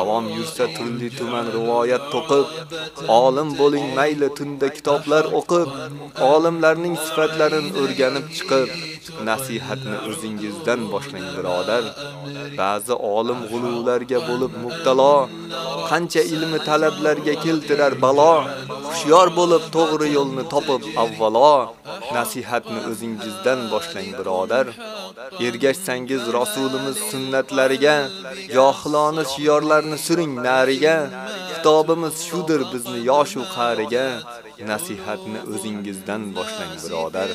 Avom yursa turli tuman rivoyat to'qib, olim bo'ling mayli tunda kitoblar o'qib, olimlarning sifatlarini o'rganib chiqib, nasihatni o'zingizdan boshlang birodar. Ba'zi olim g'uluvlarga bo'lib mubtalo, qancha ilmi talablarga keltirar balo. hushyor bo'lib, to'g'ri yo'lni topib, avvalo nasihatni o'zingizdan boshlang, birodar. Ergashsangiz rasulimiz sunnatlariga, johilona shiyorlarni suring nariga. Kitobimiz shudir bizni yosh u qariga. Nasihatni o'zingizdan boshlang, birodar.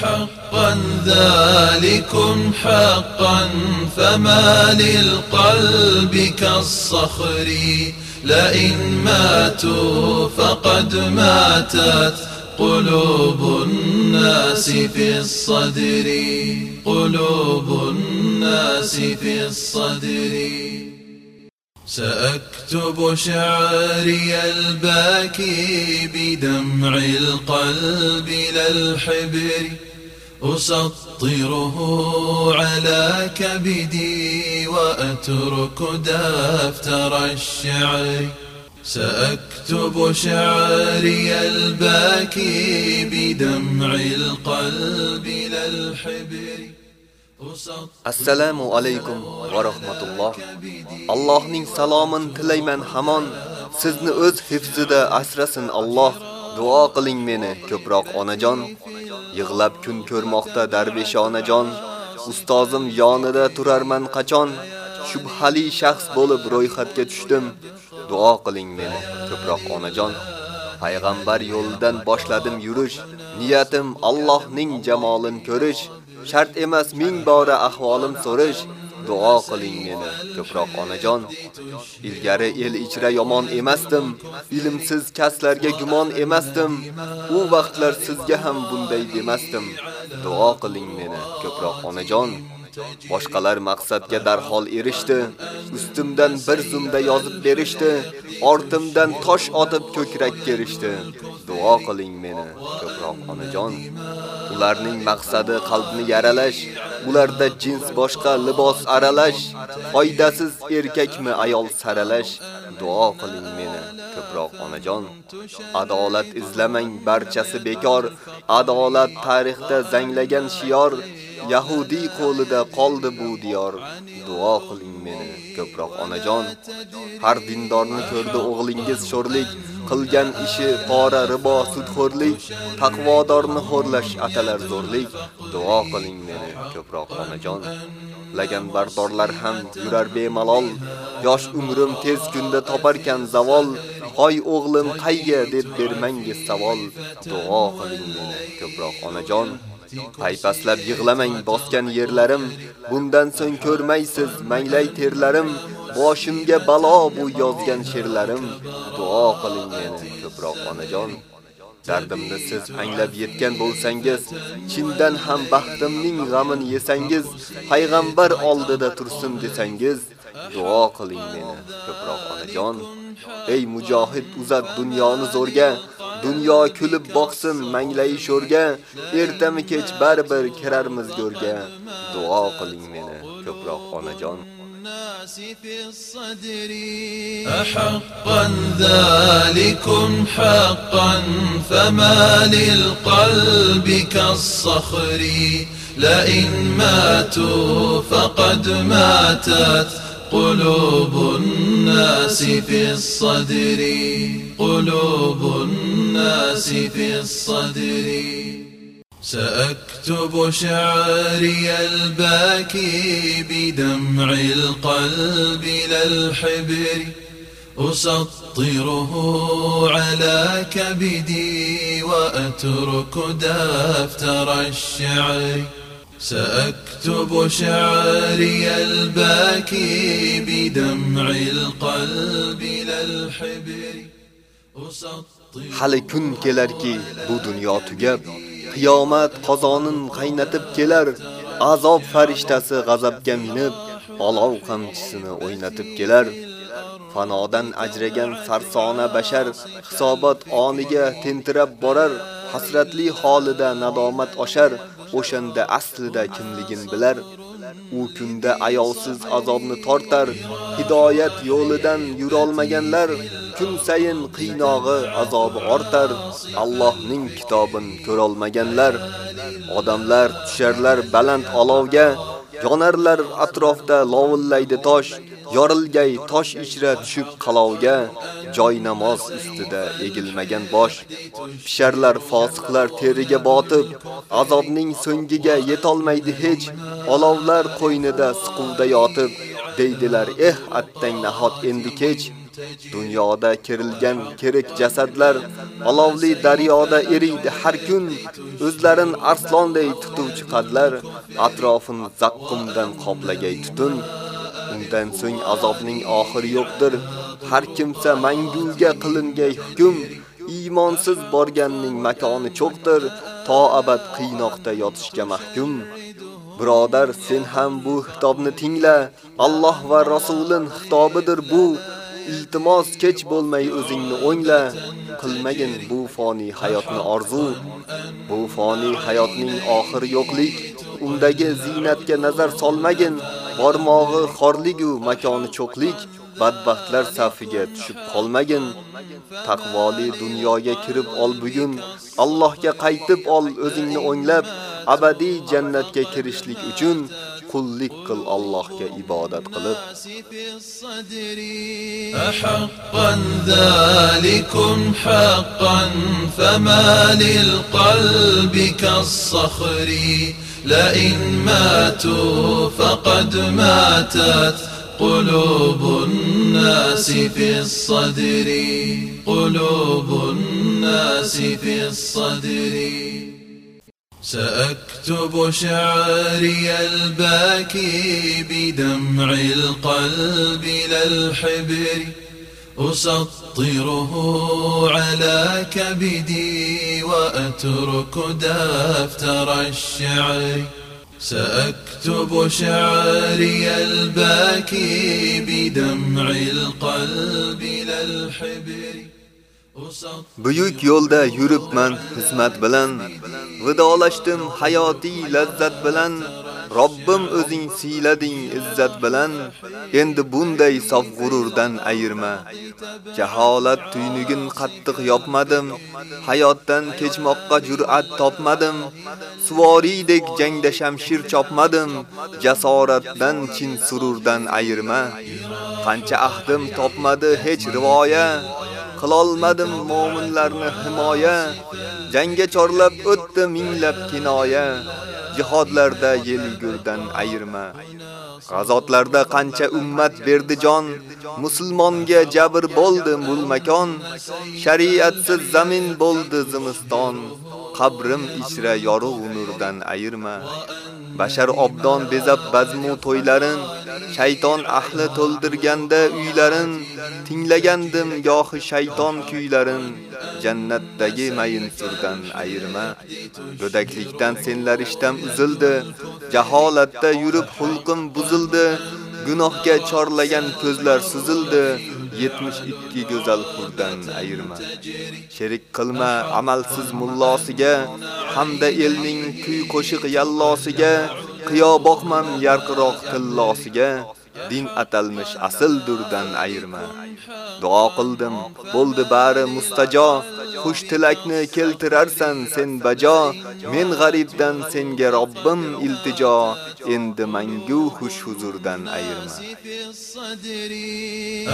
Haqqan zalikum haqqan fama lil qalbi kas-sakhri لئن ماتوا فقد ماتت قلوب الناس في الصدر. قلوب الناس في الصدر. سأكتب شعري الباكي بدمع القلب للحبر. أسطره على كبدي وأترك دفتر الشعر. سأكتب شعري الباكي بدمع القلب للحبر السلام عليكم ورحمة الله. الله نين سلامن تليمن حمان سيزن أز حفظ دا عسرسن الله Duo qiling meni ko'proq onajon. Yig'lab kun ko'rmoqda darbeshonajon. Ustozim yonida turarman qachon. Shubhali shaxs bo'lib ro'yxatga tushdim. Duo qiling meni ko'proq onajon. Payg'ambar yo'lidan boshladim yurish. Niyatim Allohning jamolin ko'rish. Shart emas ming bora ahvolim so'rish, duo qiling meni ko'proq onajon. Ilgari el ichra yomon emasdim, ilmsiz kaslarga gumon emasdim. U vaqtlar sizga ham bunday demasdim. Duo qiling meni ko'proq onajon. Boshqalar maqsadga darhol erishdi. Ustimdan bir zumda yozib berishdi. Ortimdan tosh otib ko'krak kerishdi. Duo qiling meni ko'proq onajon. Ularning maqsadi qalbni yaralash, ularda jins boshqa libos aralash, foydasiz erkakmi ayol saralash. Duo qiling meni ko'proq onajon. Adolat izlamang barchasi bekor, adolat tarixda zanglagan shior. Yahudi qo'lida qoldi bu diyor. Duo qiling meni ko'proq onajon. Har dindorni ko'rdi o'g'lingiz sho'rlik, qilgan ishi qora ribo sudxo'rlik, taqvodorni xo'rlash atalar zo'rlik. Duo qiling meni ko'proq onajon. Lagan bardorlar ham yurar bemalol. Yosh umrim tez kunda toparkan zavol. Hoy o'g'lim qayga deb bermangiz savol. Duo qiling meni ko'proq onajon. Paypaslab yig'lamang bosgan yerlarim, bundan so'ng ko'rmaysiz manglay terlarim, boshimga balo bu yozgan she'rlarim. Duo qiling meni ko'proq onajon. Dardimni siz anglab yetgan bo'lsangiz, chindan ham baxtimning g'amin yesangiz, payg'ambar oldida tursin desangiz, duo qiling meni ko'proq onajon. Ey mujohid uzat dunyoni zo'rga, Dunyo kulib boqsin manglay sho'rga, ertami kech baribir kirarmiz go'rga. Duo qiling meni ko'proq onajon. الناس في الصدر أحقا ذلكم حقا فما للقلب كالصخر لئن ماتوا فقد ماتت قلوب الناس في الصدر. قلوب الناس في الصدر. سأكتب شعري الباكي بدمع القلب للحبر أسطره على كبدي وأترك دفتر الشعر. سأكتب شعري الباكي بدمع القلب للحبر Hali kun kelarki bu dunyo tugab qiyomat qozonin qaynatib kelar, azob farishtasi g'azabga minib, olov qamchisini o'ynatib kelar. Fanodan ajragan sarsona bashar hisobot oniga tentirab borar, hasratli holida nadomat oshar, O'shanda aslida kimligin bilar. U kunda ayovsiz azobni tortar, hidoyat yo'lidan yurolmaganlar kun sayin qiynog'i azobi ortar. Allohning kitobin ko'rolmaganlar, odamlar tusharlar baland olovga, yonarlar atrofda lovullaydi tosh, yorilgay tosh ichra tushib qalovga, joy namoz ustida egilmagan bosh. Pisharlar fosiqlar teriga botib, azobning so'ngiga yetolmaydi hech, olovlar qo'ynida siquvda yotib, deydilar, eh, attang nahot endi kech. Dunyoda kirilgan kerak jasadlar olovli daryoda eriydi har kun. O'zlarin arslonday tutuvchi qadlar atrofin zaqqumdan qoplagay tutun. Undan so'ng azobning oxiri yo'qdir. Har kimsa manguga qilingay hukm. Iymonsiz borganning makoni cho'qdir, to abad qiynoqda yotishga mahkum. Birodar, sen ham bu xitobni tingla. Alloh va Rasulining xitobidir bu. Iltimos kech bo'lmay o'zingni o'ngla, qilmagin bu foni hayotni orzu. Bu foni hayotning oxiri yo'qlik, undagi zinatga nazar solmagin. bormog'i xorligu makoni cho'qlik badbaxtlar safiga tushib qolmagin. Taqvoli dunyoga kirib ol bugun, Allohga qaytib ol o'zingni o'nglab, abadiy jannatga kirishlik uchun qullik qil Allohga ibodat qilib. Haqqan zalikum haqqan fama lil qalbi sakhri لئن ماتوا فقد ماتت قلوب الناس في الصدر. قلوب الناس في الصدر. سأكتب شعري الباكي بدمع القلب للحبر. أسطره على كبدي وأترك دفتر الشعر. سأكتب شعري الباكي بدمع القلب للحبر بیوک yo’lda yuribman xizmat bilan vidolashdim حياتي lazzat bilan Robbim o'zing siylading izzat bilan, endi bunday sof g'ururdan ayirma. Jaholat tuynugin qattiq yopmadim, hayotdan kechmoqqa jur'at topmadim, suvoridek jangda shamshir chopmadim, jasoratdan chin sururdan ayirma. Qancha ahdim topmadi hech rivoya, qilolmadim mu'minlarni himoya. Jangga chorlab o'tdi minglab kinoya. Jihodlarda yeligurdan ayirma. G'azotlarda qancha ummat berdi jon. Musulmonga jabr bo'ldi mulmakon. Shariatsiz zamin bo'ldi zimiston. Qabrim ichra yorug' nurdan ayirma. Bashar obdon bezab bazmu to'ylarin shayton ahli to'ldirganda uylarin tinglagandim gohi shayton kuylarin. Jannatdagi mayin surdan ayirma. Go'daklikdan senlar ishtam uzildi jaholatda yurib xulqim buzildi. Gunohga chorlagan ko'zlar suzildi 72 go'zal hurdan ayirma. Sherik qilma amalsiz mullosiga, hamda elning kuy qo'shiq yallosiga, qiyo boqmam yarqiroq tillosiga. din atalmish asl durdan ayirma. Duo qildim, bo'ldi bari mustajo, xush tilakni keltirarsan sen bajo, men g'aribdan senga Robbim iltijo, endi mangu xush huzurdan ayirma.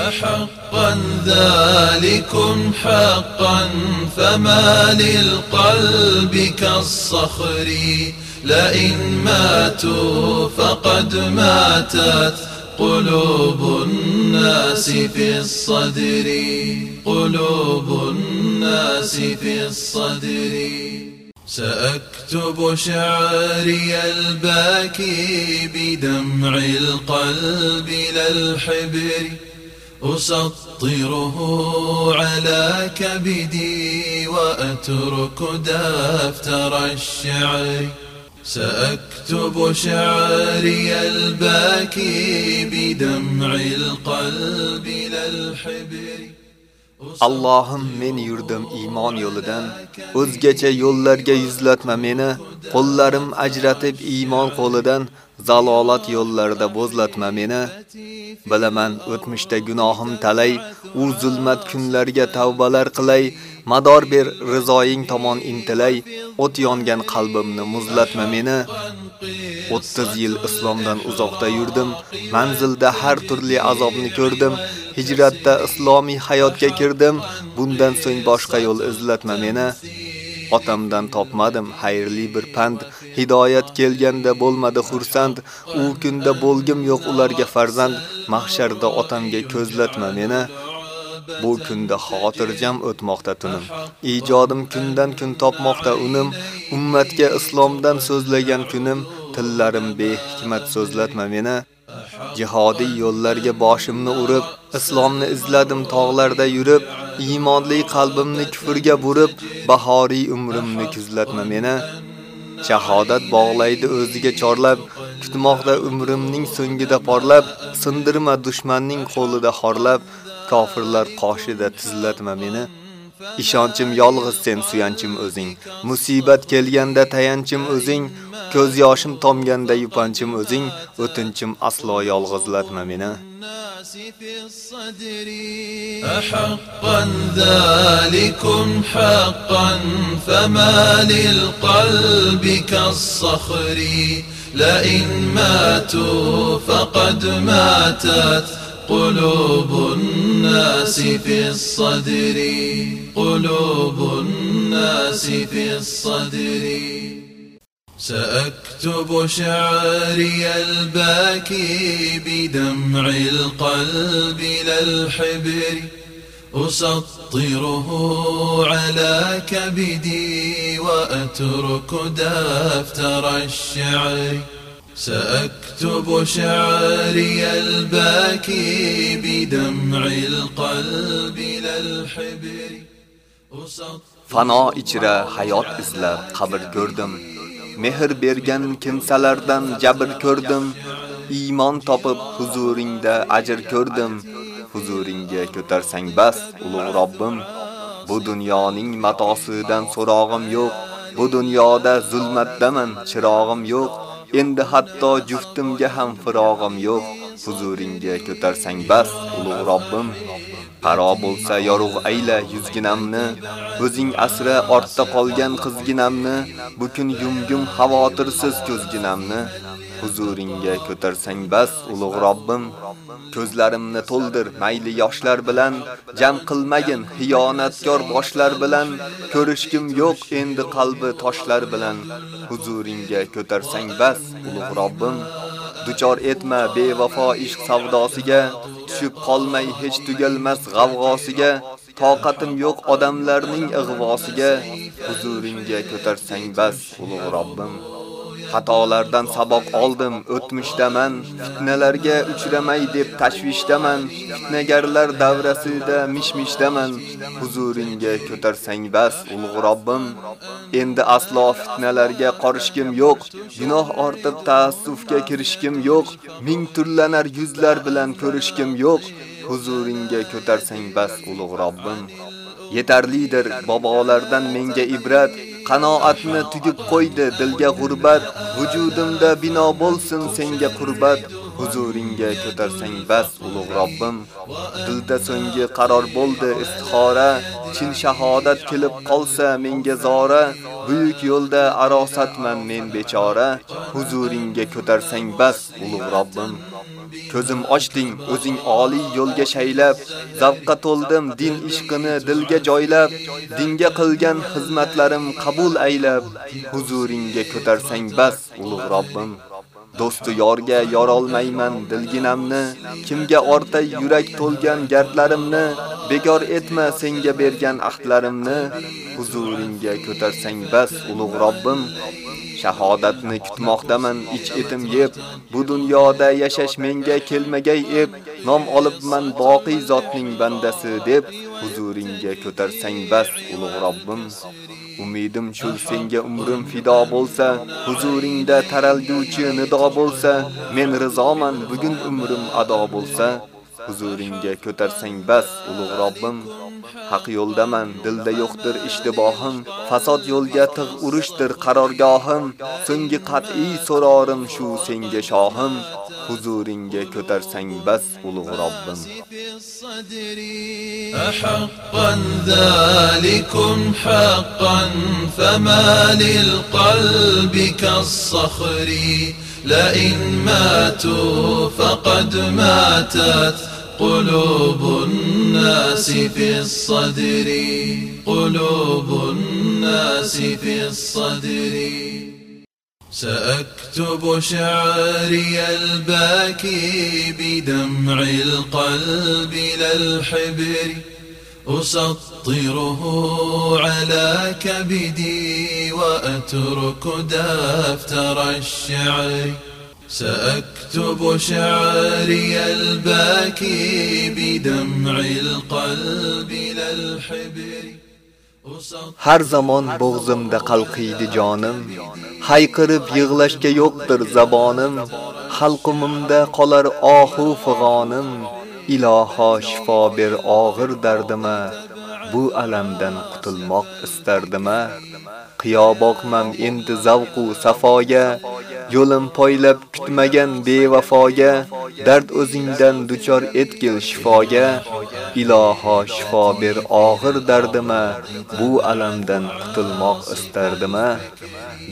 أحقا ذلكم حقا فما للقلب كالصخر لئن ماتوا فقد ماتت قلوب الناس في الصدر. قلوب الناس في الصدر. سأكتب شعري الباكي بدمع القلب للحبر أسطره على كبدي وأترك دفتر الشعر. سأكتب شعري الباكي بدمع القلب للحبر Allohim men yurdim iymon yo'lidan, o'zgacha yo'llarga yuzlatma meni, qo'llarim ajratib iymon qo'lidan, Zalolat yo'llarida bo'zlatma meni. Bilaman o'tmishda gunohim talay, u zulmat kunlarga tavbalar qilay, mador ber rizoying tomon intilay, o't yongan qalbimni muzlatma meni. 30 yil islomdan uzoqda yurdim, manzilda har turli azobni ko'rdim, hijratda islomiy hayotga kirdim, bundan so'ng boshqa yo'l izlatma meni. Otamdan topmadim xayrli bir pand, hidoyat kelganda bo'lmadi xursand, u kunda bo'lgim yo'q ularga farzand, mahsharda otamga ko'zlatma meni. Bu kunda xotirjam o'tmoqda tunim. Ijodim kundan kun topmoqda unim, ummatga islomdan so'zlagan kunim, tillarim behikmat so'zlatma meni. Jihodiy yo'llarga boshimni urib, islomni izladim tog'larda yurib, iymonli qalbimni kufrga burib, bahoriy umrimni kuzlatma meni. Shahodat bog'laydi o'ziga chorlab, kutmoqda umrimning so'ngida porlab, sindirma dushmanning qo'lida xorlab, kofirlar qoshida tizlatma meni. Ishonchim yolg'iz sen suyanchim o'zing. Musibat kelganda tayanchim o'zing, ko'z yoshim tomganda yupanchim o'zing, o'tinchim aslo yolg'izlatma meni. أحقا ذلكم حقا فما للقلب كالصخر لئن ماتوا فقد ماتت قلوب الناس في الصدر. قلوب الناس في الصدر. سأكتب شعري الباكي بدمع القلب للحبر أسطره على كبدي وأترك دفتر الشعر. سأكتب شعري الباكي بدمع القلب للحبر Fano ichra hayot izlab qabr ko'rdim. Mehr bergan kimsalardan jabr ko'rdim. Iymon topib huzuringda ajr ko'rdim. Huzuringga ko'tarsang bas, ulug' Robbim. Bu dunyoning matosidan so'rog'im yo'q. Bu dunyoda zulmatdaman, chirog'im yo'q. Endi hatto juftimga ham firog'im yo'q. Huzuringga ko'tarsang bas, ulug' Robbim. Qaro bo'lsa yorug' ayla yuzginamni, o'zing asra ortda qolgan qizginamni, bu kun yumgum xavotirsiz ko'zginamni, huzuringga ko'tarsang bas ulug' Robbim, ko'zlarimni to'ldir mayli yoshlar bilan, jam qilmagin xiyonatkor boshlar bilan, ko'rishkim yo'q endi qalbi toshlar bilan, huzuringga ko'tarsang bas ulug' Robbim. duchor etma bevafo ishq savdosiga, tushib qolmay hech tugalmas g'avg'osiga, toqatim yo'q odamlarning ig'vosiga, huzuringga ko'tarsang bas, ulug' Robbim. Xatolardan saboq oldim o'tmishdaman, fitnalarga uchramay deb tashvishdaman, fitnagarlar davrasida mishmishdaman, Huzuringa ko'tarsang bas, ulug' Robbim. Endi aslo fitnalarga qorishkim yo'q, gunoh ortib taassufga kirishkim yo'q, ming turlanar yuzlar bilan ko'rishkim yo'q. Huzuringa ko'tarsang bas ulug' Robbim. Yetarlidir. Bobolardan menga ibrat, qanoatni tugib qo'ydi. Dilga g'urbat, vujudimda bino bo'lsin senga qurbat. Huzuringga ko'tarsang bas ulug' Robbim. Dilda so'nggi qaror bo'ldi istixora. Chin shahodat kelib qolsa menga zora. Buyuk yo'lda arosatman men bechora. Huzuringga ko'tarsang bas ulug' Robbim. Ko'zim ochding, o'zing oliy yo'lga shaylab, zavqqa to'ldim din ishqini dilga joylab, dinga qilgan xizmatlarim qabul aylab, huzuringga ko'tarsang bas ulug' Robbim. Do'stu yorga yorolmayman dilginamni, kimga ortay yurak to'lgan gardlarimni, bekor etma senga bergan ahdlarimni, huzuringga ko'tarsang bas ulug' Robbim. Shahodatni kutmoqdaman ich etim yeb, bu dunyoda yashash menga kelmagay eb, nom olibman boqiy zotning bandasi deb, huzuringga ko'tarsang bas ulug' Robbim. Umidim shu senga umrim fido bo'lsa, huzuringda taralguvchi nido bo'lsa, men rizoman bugun umrim ado bo'lsa, huzuringga ko'tarsang bas ulug' Robbim. Haq yo'ldaman, dilda yo'qdir ishtibohim, fasod yo'lga tig' urishdir qarorgohim, so'nggi qat'iy so'rorim shu senga shohim, huzuringga ko'tarsang bas ulug' Robbim. أحقا ذلكم حقا فما للقلب كالصخر. لئن ماتوا فقد ماتت قلوب الناس في الصدر. قلوب الناس في الصدر. سأكتب شعري الباكي بدمع القلب للحبر أسطره على كبدي وأترك دفتر الشعر. سأكتب شعري الباكي بدمع القلب للحبر Har zamon bo'g'zimda qalqiydi jonim, hayqirib yig'lashga yo'qdir zabonim, halqumimda qolar ohu fig'onim, iloho shifo ber og'ir dardima, bu alamdan qutulmoq istardima. Qiyo boqmam endi zavqu safoga, yo'lim poylab kutmagan bevafoga, dard o'zingdan duchor etgil shifoga. Iloho shifo ber og'ir dardima, bu alamdan qutulmoq istardima.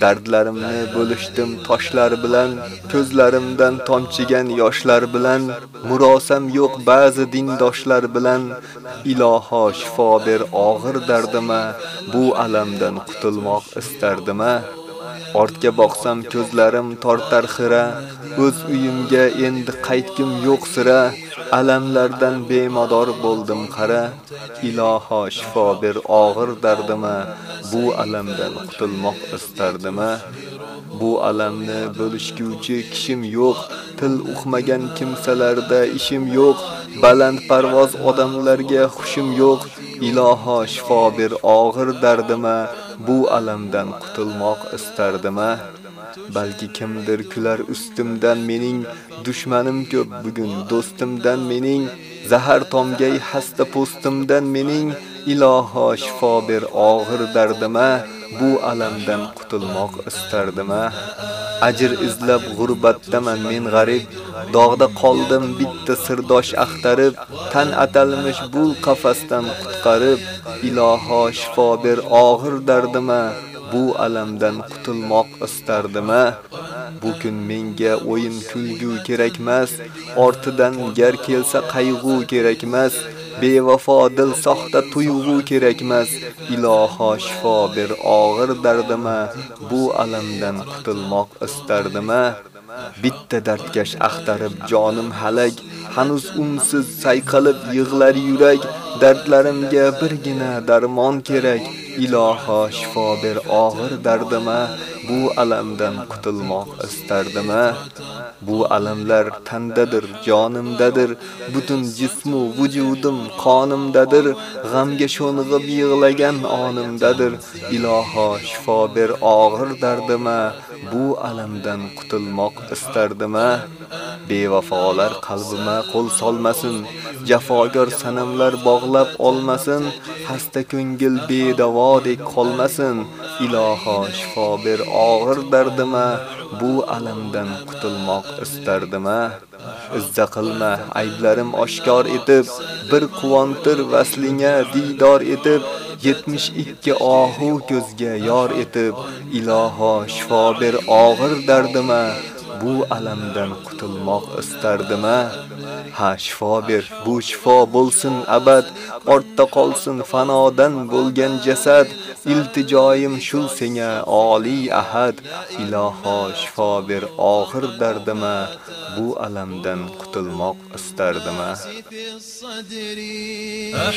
Dardlarimni bo'lishdim toshlar bilan, ko'zlarimdan tomchigan yoshlar bilan, murosam yo'q ba'zi dindoshlar bilan. Iloho shifo ber og'ir dardima, bu alamdan qutulmoq istardima. Ortga boqsam ko'zlarim tortar xira, o'z uyimga endi qaytgim yo'q sira. Alamlardan bemador bo'ldim qara. Iloho shifo ber og'ir dardima, bu alamdan qutulmoq istardima. Bu alamni bo'lishguvchi kishim yo'q, til uqmagan kimsalarda ishim yo'q, baland parvoz odamlarga xushim yo'q. Iloho shifo ber og'ir dardima, bu alamdan qutulmoq istardima. Balki kimdir kular ustimdan mening dushmanim ko'p bugun do'stimdan mening zahar tomgay hasta postimdan mening iloho shifo ber og'ir dardima bu alamdan qutulmoq istardima ajr izlab g'urbatdaman men g'arib. Dog'da qoldim bitta sirdosh axtarib tan atalmish bu qafasdan qutqarib. Iloho shifo ber og'ir dardima bu alamdan qutulmoq istardima. Bu kun menga o'yin kulgu kerakmas ortidan gar kelsa qayg'u kerakmas. Bevafo dil soxta tuyg'u kerakmas iloho shifo ber og'ir dardima bu alamdan qutulmoq istardima. Bitta dardkash axtarib jonim halak hanuz umsiz sayqalib yig'lar yurak dardlarimga birgina darmon kerak iloho shifo ber og'ir dardima. Bu alamdan qutulmoq istardima. Bu alamlar tandadir jonimdadir. Butun jismu vujudim qonimdadir. G'amga sho'ng'ib yig'lagan onimdadir. Iloho shifo ber og'ir dardima. Bu alamdan qutulmoq istardim-a. Bevafolar qalbima qo'l solmasin, jafogor sanamlar bog'lab olmasin, xasta ko'ngil bedavodek qolmasin. Iloho shifo ber og'ir dardima, bu alamdan qutulmoq istardim-a. Izza qilma ayblarim oshkor etib, bir quvontir vaslinga didor etib, 72 ohu ko'zga yor etib, iloho shifo ber og'ir dardima, bu alamdan qutulmoq istardim-a. ha shifo ber bu shifo bo'lsin abad ortda qolsin fanodan bo'lgan jasad. Iltijoyim shu senga oliy ahad. Iloho shifo ber og'ir dardima bu alamdan qutulmoq istardim.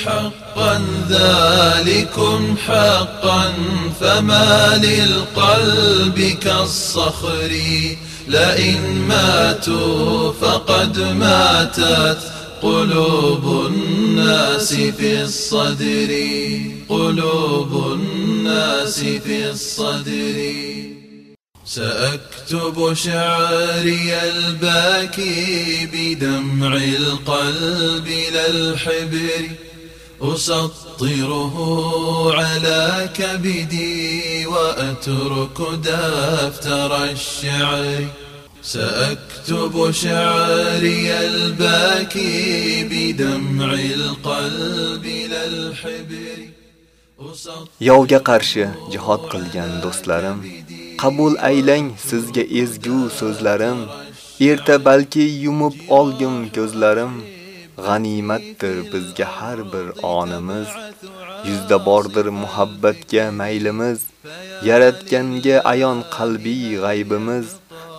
haqqan zalikum haqqan fama lil qalbi kas-sakhri. لئن ماتوا فقد ماتت قلوب الناس في الصدر. قلوب الناس في الصدر. سأكتب شعري الباكي بدمع القلب لا الحبر أسطره على كبدي وأترك دفتر الشعر سأكتب شعري الباكي بدمع القلب لا الحبر Yovga qarshi jihad qilgan do'stlarim, qabul aylang sizga ezgu so'zlarim. Erta balki yumib olgim ko'zlarim. G'animatdir bizga har bir onimiz. Yuzda bordir muhabbatga maylimiz. Yaratganga ayon qalbi g'aybimiz.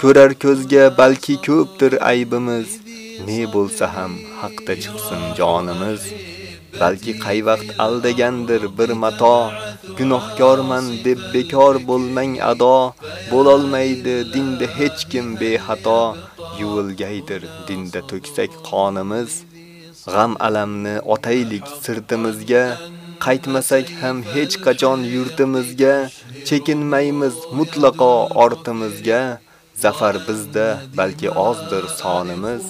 Ko'rar ko'zga balki ko'pdir aybimiz. Ne bo'lsa ham haqda chiqsin jonimiz. balki qay vaqt aldagandir bir mato gunohkorman deb bekor bo'lmang ado bo'lolmaydi dinda hech kim bexato yuvilgaydir dinda to'ksak qonimiz g'am alamni otaylik sirtimizga qaytmasak ham hech qachon yurtimizga chekinmaymiz mutlaqo ortimizga. Zafar bizda balki ozdir sonimiz.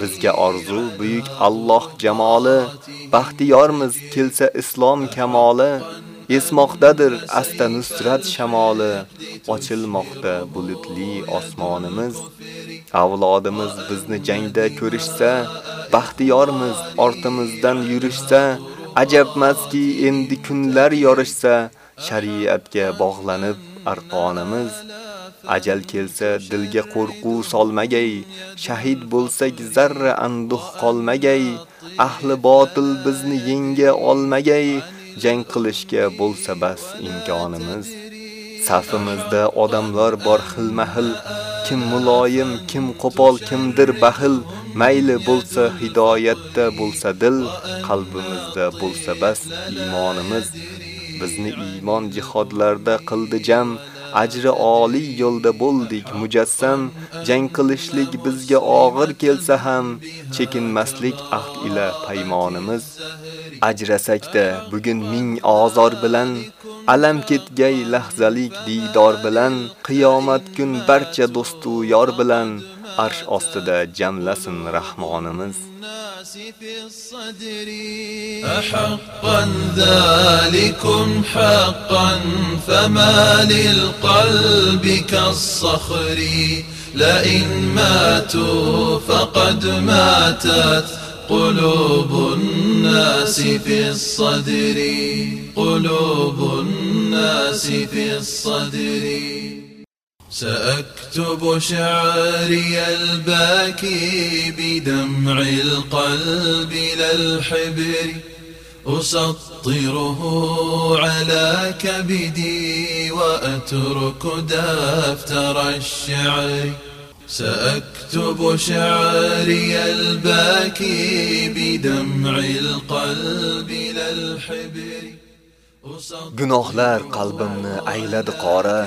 Bizga orzu buyuk Alloh jamoli, baxtiyormiz kelsa islom kamoli. Esmoqdadir asta nusrat shamoli, ochilmoqda bulutli osmonimiz. Avlodimiz bizni jangda ko'rishsa, baxtiyormiz ortimizdan yurishsa, ajabmaski endi kunlar yorishsa, shariatga bog'lanib arqonimiz. Ajal kelsa dilga qo'rquv solmagay, shahid bo'lsak zarra anduh qolmagay, ahli botil bizni yenga olmagay, jang qilishga bo'lsa bas imkonimiz. Safimizda odamlar bor xilma-xil, kim muloyim, kim qo'pol, kimdir baxil, mayli bo'lsa hidoyatda bo'lsa dil, qalbimizda bo'lsa bas iymonimiz. Bizni iymon jihodlarda qildi jam, ajri oliy yo'lda bo'ldik mujassam, jang qilishlik bizga og'ir kelsa ham, chekinmaslik ahd ila paymonimiz. Ajrasakda bugun ming ozor bilan, alam ketgay lahzalik diydor bilan, qiyomat kun barcha do'stu yor bilan arsh ostida jamlasin rahmonimiz. أحقا ذلكم حقا فما للقلب كالصخر. لئن ماتوا فقد ماتت قلوب الناس في الصدر. قلوب الناس في الصدر. سأكتب شعري الباكي بدمع القلب لا الحبر أسطره على كبدي وأترك دفتر الشعر. سأكتب شعري الباكي بدمع القلب لا الحبر Gunohlar qalbimni ayladi qora,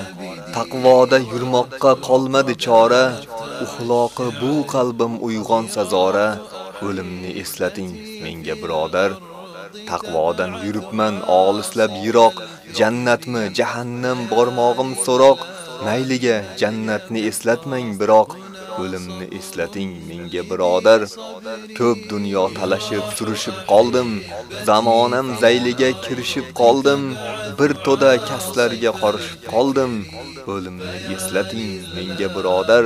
taqvoda yurmoqqa qolmadi chora. Uxloqi bu qalbim uyg'on sazora, o'limni eslating menga birodar. Taqvodan yuribman olislab yiroq, jannatmi, jahannam bormog'im so'roq, mayliga jannatni eslatmang, biroq o'limni eslating menga birodar. Ko'p dunyo talashib, surishib qoldim. Zamonam zayliga kirishib qoldim. Bir to'da kaslarga qorishib qoldim. O'limni eslating menga birodar.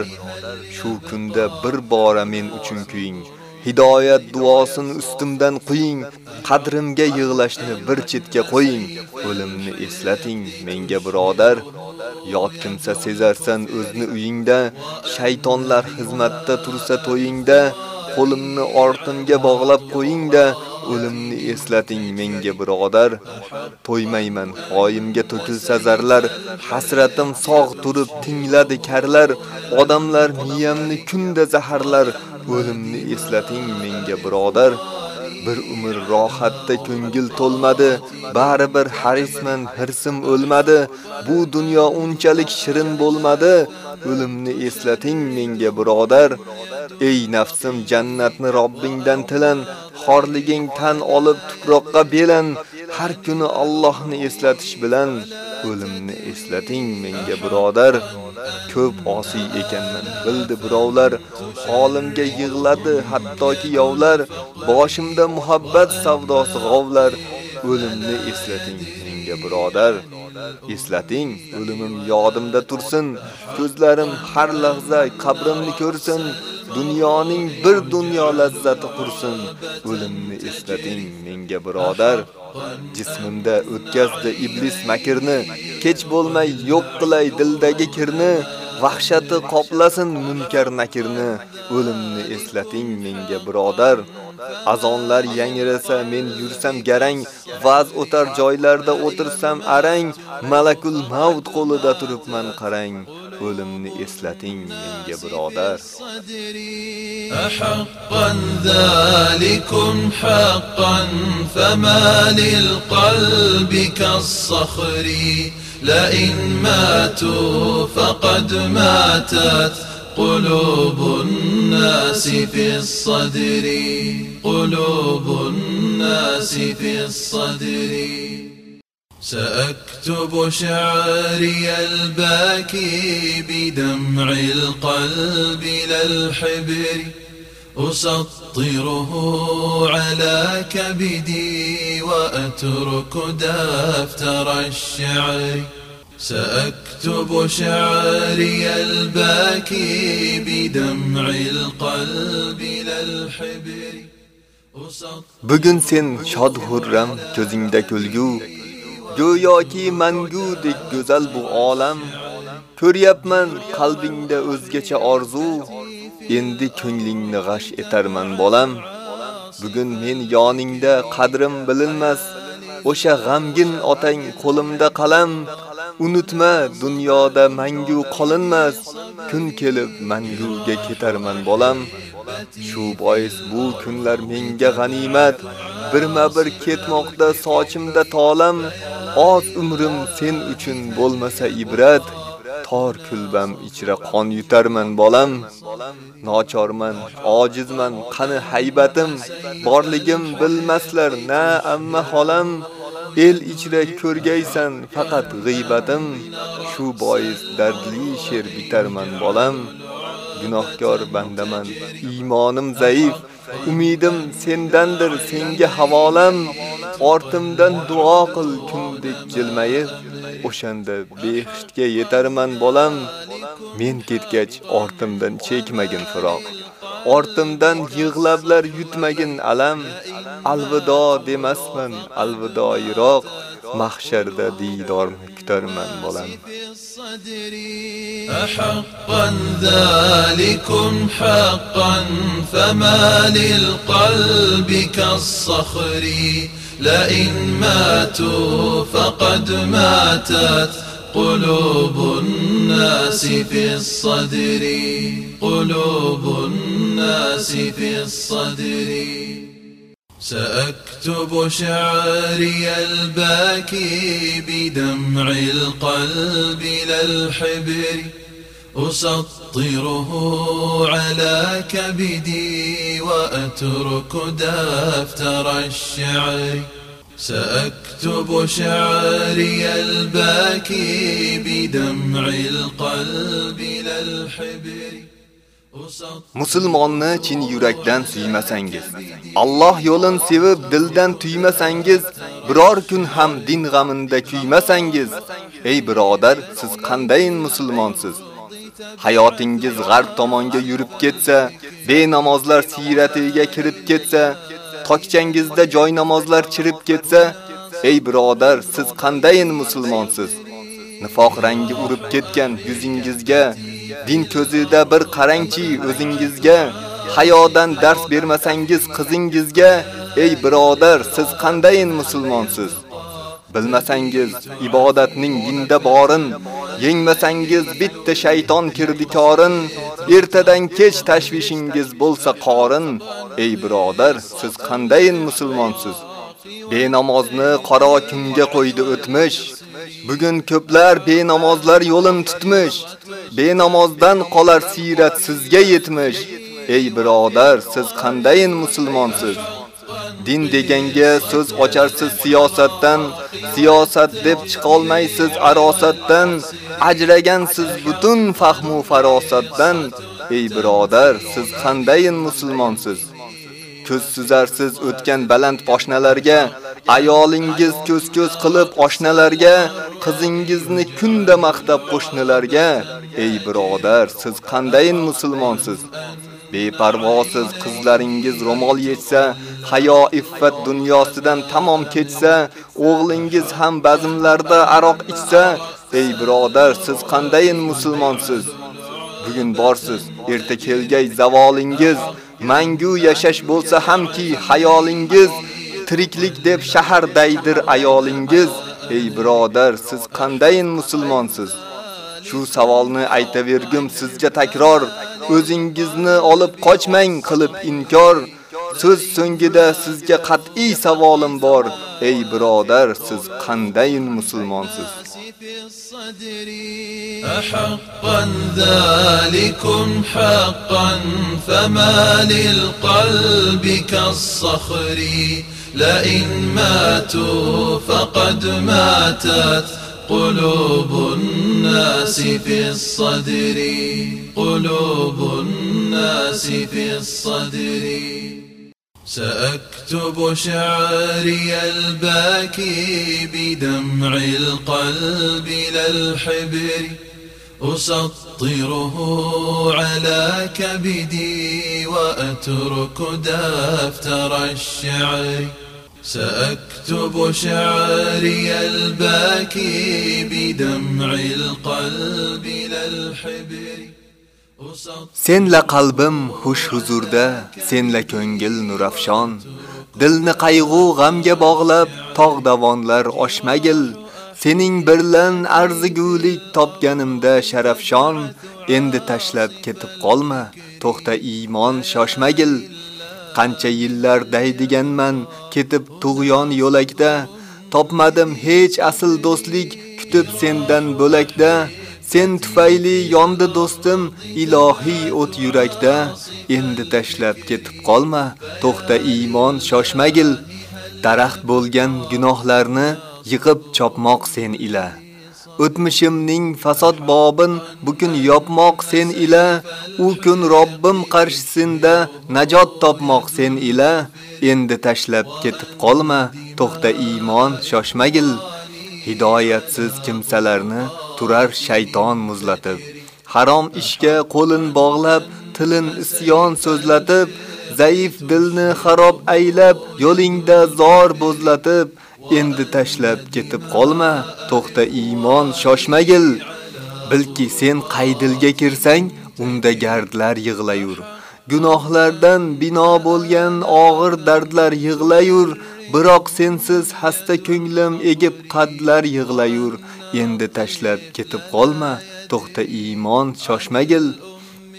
Shu kunda bir bora men uchun kuying. Hidoyat duosini ustimdan quying. Qadrimga yig'lashni bir chetga qo'ying. O'limni eslating menga birodar. Yot kimsa sezarsan o'zni uyingda, shaytonlar xizmatda tursa to'yingda, qo'limni ortimga bog'lab qo'yingda, o'limni eslating menga birodar. To'ymayman qoyimga to'kilsa zarlar, hasratim sog' turib tingladi karlar, odamlar miyamni kunda zaharlar, o'limni eslating menga birodar. Bir umr rohatda ko'ngil to'lmadi, bari bir harisman hirsim o'lmadi. Bu dunyo unchalik shirin bo'lmadi. O'limni eslating menga birodar. Ey nafsim jannatni Robbingdan tilan, xorliging tan olib tuproqqa belan. Har kuni Allohni eslatish bilan o'limni eslating menga birodar. Ko'p osiy ekanman bildi birovlar, holimga yig'ladi hattoki yovlar, boshimda muhabbat savdosi g'ovlar, o'limni eslating menga birodar. Eslating, o'limim yodimda tursin, ko'zlarim har lahza qabrimni ko'rsin. Dunyoning bir dunyo lazzati qursin. O'limni eslating menga birodar. Jismimda o'tkazdi iblis makrni, kech bo'lmay yo'q qilay dildagi kirni, vahshati qoplasin munkar nakirni. O'limni eslating menga birodar. Azonlar yangirasa men yursam garang, vaz o'tar joylarda o'tirsam arang, malakul maut qo'lida turibman qarang. O'limni eslating menga birodar. Haqqan zalikum haqqan fama lil qalbi kas-sakhri la in matu faqad matat قلوب الناس في الصدر. قلوب الناس في الصدر. سأكتب شعري الباكي بدمع القلب للحبر. أسطره على كبدي وأترك دفتر الشعر. سأكتب شعري الباكي بدمع القلب للحبر Bugun sen shod hurram ko'zingda kulgu go'yoki mangudek go'zal bu olam ko'ryapman qalbingda o'zgacha orzu endi ko'nglingni g'ash etarman bolam bugun men yoningda qadrim bilinmas o'sha g'amgin otang qo'limda qalam Unutma dunyoda mangu qolinmas. Kun kelib manguga ketarman bolam. Shu bois bu kunlar menga g'animat. Birma-bir ketmoqda sochimda tolam. Oz umrim sen uchun bo'lmasa ibrat. Tor kulbam ichra qon yutarman bolam. Nochorman ojizman qani haybatim? Borligim bilmaslar na amma xolam. El ichra ko'rgaysan faqat g'iybatim. Shu bois dardli she'r bitarman bolam. Gunohkor bandaman. Iymonim zaif. Umidim sendandir senga havolam. Ortimdan duo qil kundek jilmayib. O'shanda behishga yetarman bolam. Men ketgach ortimdan chekmagin firoq. ortimdan yig'lablar yutmagin alam alvido demasman alvido yiroq mahsharda diydorni kutarman bolam أحقا ذلكم حقا فما للقلب كالصخر لئن ماتوا فقد ماتت قلوب الناس في الصدر. قلوب الناس في الصدر. سأكتب شعري الباكي بدمع القلب للحبر. أسطره على كبدي وأترك دفتر الشعر. سأكتب شعري الباكي بدمع القلب للحبر Musulmonni chin yurakdan suymasangiz, Alloh yo'lin sevib dildan tuymasangiz, biror kun ham din g'amida kuymasangiz, ey birodar, siz qandayin musulmonsiz? Hayotingiz g'arb tomonga yurib ketsa, benamozlar siyratiga kirib ketsa, tokchangizda joy namozlar chirib ketsa, ey birodar, siz qandayin musulmonsiz? Nifoq rangi urib ketgan yuzingizga din ko'zida bir qarangchi o'zingizga, hayodan dars bermasangiz qizingizga, ey birodar, siz qandayin musulmonsiz? Bilmasangiz ibodatning dinda borin, yengmasangiz bitta shayton kirdikorin, ertadan kech tashvishingiz bo'lsa qorin, ey birodar, siz qandayin musulmonsiz? Benamozni qaro kunga qo'ydi o'tmish, Bugun ko'plar benamozlar yo'lin tutmish, benamozdan qolar siyrat sizga yetmish. Ey birodar, siz qandayin musulmonsiz? Din deganga so'z ocharsiz siyosatdan, siyosat deb chiqolmaysiz arosatdan, ajragansiz butun fahmu farosatdan. Ey birodar, siz qandayin musulmonsiz? Ko'z suzarsiz o'tgan baland poshnalarga, ayolingiz ko'z-ko'z qilib oshnalarga, qizingizni kunda maqtab qo'shnilarga, ey birodar, siz qandayin musulmonsiz? Beparvosiz qizlaringiz ro'mol yechsa, hayo iffat dunyosidan tamom ketsa, o'g'lingiz ham bazmlarda aroq ichsa, ey birodar, siz qandayin musulmonsiz? Bugun borsiz, erta kelgay zavolingiz, mangu yashash bo'lsa hamki hayolingiz, tiriklik deb shahardaydir ayolingiz, ey birodar, siz qandayin musulmonsiz? Shu savolni aytavergim sizga takror, o'zingizni olib qochmang qilib inkor. So'z so'ngida sizga qat'iy savolim bor, ey birodar, siz qandayin musulmonsiz? أحقا ذلكم حقا فما للقلب كالصخر لئن ماتوا فقد ماتت قلوب الناس في الصدر قلوب الناس في الصدر سأكتب شعري الباكي بدمع القلب للحبر أسطره على كبدي وأترك دفتر الشعر. سأكتب شعري الباكي بدمع القلب للحبر Senla qalbim xush huzurda, senla ko'ngil nurafshon. Dilni qayg'u g'amga bog'lab, tog' davonlar oshmagil. Sening birlan arzigulik topganimda sharafshon, endi tashlab ketib qolma, to'xta iymon shoshmagil. Qancha yillar daydiganman, ketib tug'yon yo'lakda, topmadim hech asl do'stlik, kutib sendan bo'lakda. Sen tufayli yondi do'stim ilohiy o't yurakda, endi tashlab ketib qolma, to'xta iymon shoshmagil. Daraxt bo'lgan gunohlarni yig'ib chopmoq sen ila. O'tmishimning fasod bobin bukun yopmoq sen ila, u kun Robbim qarshisida najot topmoq sen ila. Endi tashlab ketib qolma, to'xta iymon shoshmagil. Hidoyatsiz kimsalarni turar shayton muzlatib, harom ishga qo'lin bog'lab, tilin isyon so'zlatib, zaif dilni xarob aylab, yo'lingda zor bo'zlatib, endi tashlab ketib qolma, to'xta iymon shoshmagil. Bilki sen qaydilga kirsang, unda gardlar yig'layur. Gunohlardan bino bo'lgan og'ir dardlar yig'layur. Biroq sensiz hasta ko'nglim egib qadlar yig'layur. Endi tashlab ketib qolma, to'xta iymon shoshmagil.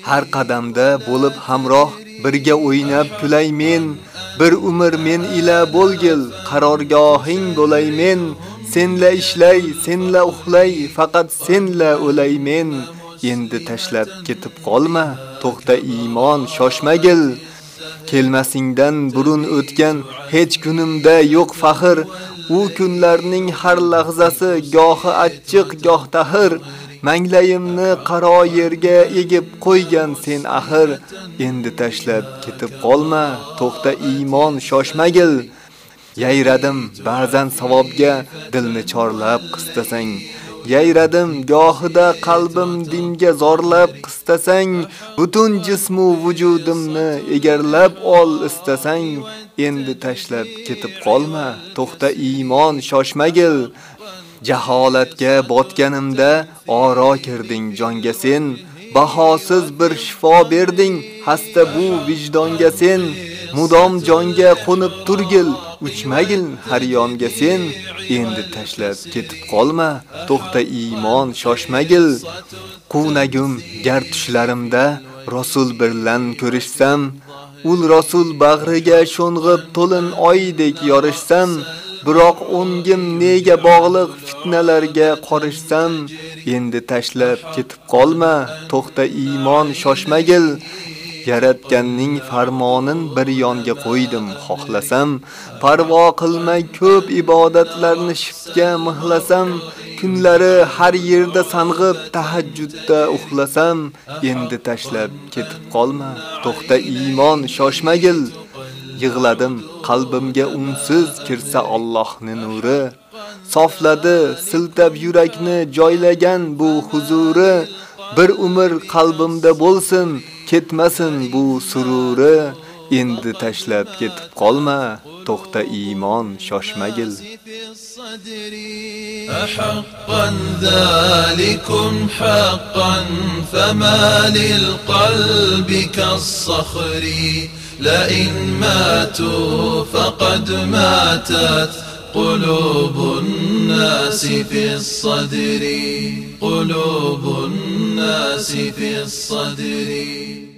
Har qadamda bo'lib hamroh birga o'ynab kulay men, bir umr men ila bo'lgil, qarorgohing bo'lay men. Senla ishlay, senla uxlay, faqat senla o'lay men. Endi tashlab ketib qolma, to'xta iymon shoshmagil. kelmasingdan burun o'tgan hech kunimda yo'q faxr. U kunlarning har lahzasi gohi achchiq goh tahir. Manglayimni qaro yerga egib qo'ygan sen axir. Endi tashlab ketib qolma to'xta iymon shoshmagil. Yayradim ba'zan savobga dilni chorlab qistasang. Yayradim gohida qalbim dinga zorlab qistasang, butun jismu vujudimni egarlab ol istasang, endi tashlab ketib qolma, to'xta iymon shoshmagil. Jaholatga botganimda oro kirding jonga sen, bahosiz bir shifo berding, hasta bu vijdonga sen. Mudom jonga qo'nib turgil, uchmagil har yonga sen. Endi tashlab ketib qolma, to'xta iymon shoshmagil. Quvnagum gar tushlarimda Rasul birlan ko'rishsam, ul Rasul bag'riga sho'ng'ib to'lin oydek yorishsam, biroq o'ngim nega bog'liq fitnalarga qorishsam, endi tashlab ketib qolma, to'xta iymon shoshmagil. Yaratganning farmonin bir yonga qo'ydim, xohlasam, parvo qilmay ko'p ibodatlarni shiftga mihlasam, kunlari har yerda sang'ib tahajjudda uxlasam, endi tashlab ketib qolma, to'xta iymon shoshmagil. yig'ladim. Qalbimga unsiz kirsa Allohning nuri. Sofladi siltab yurakni joylagan bu huzuri. Bir umr qalbimda bo'lsin ketmasin bu sururi. Endi tashlab ketib qolma to'xta iymon shoshmagil. Haqqan zalikum haqqan fama lil qalbi sakhri لئن ماتوا فقد ماتت قلوب الناس في الصدر. قلوب الناس في الصدر.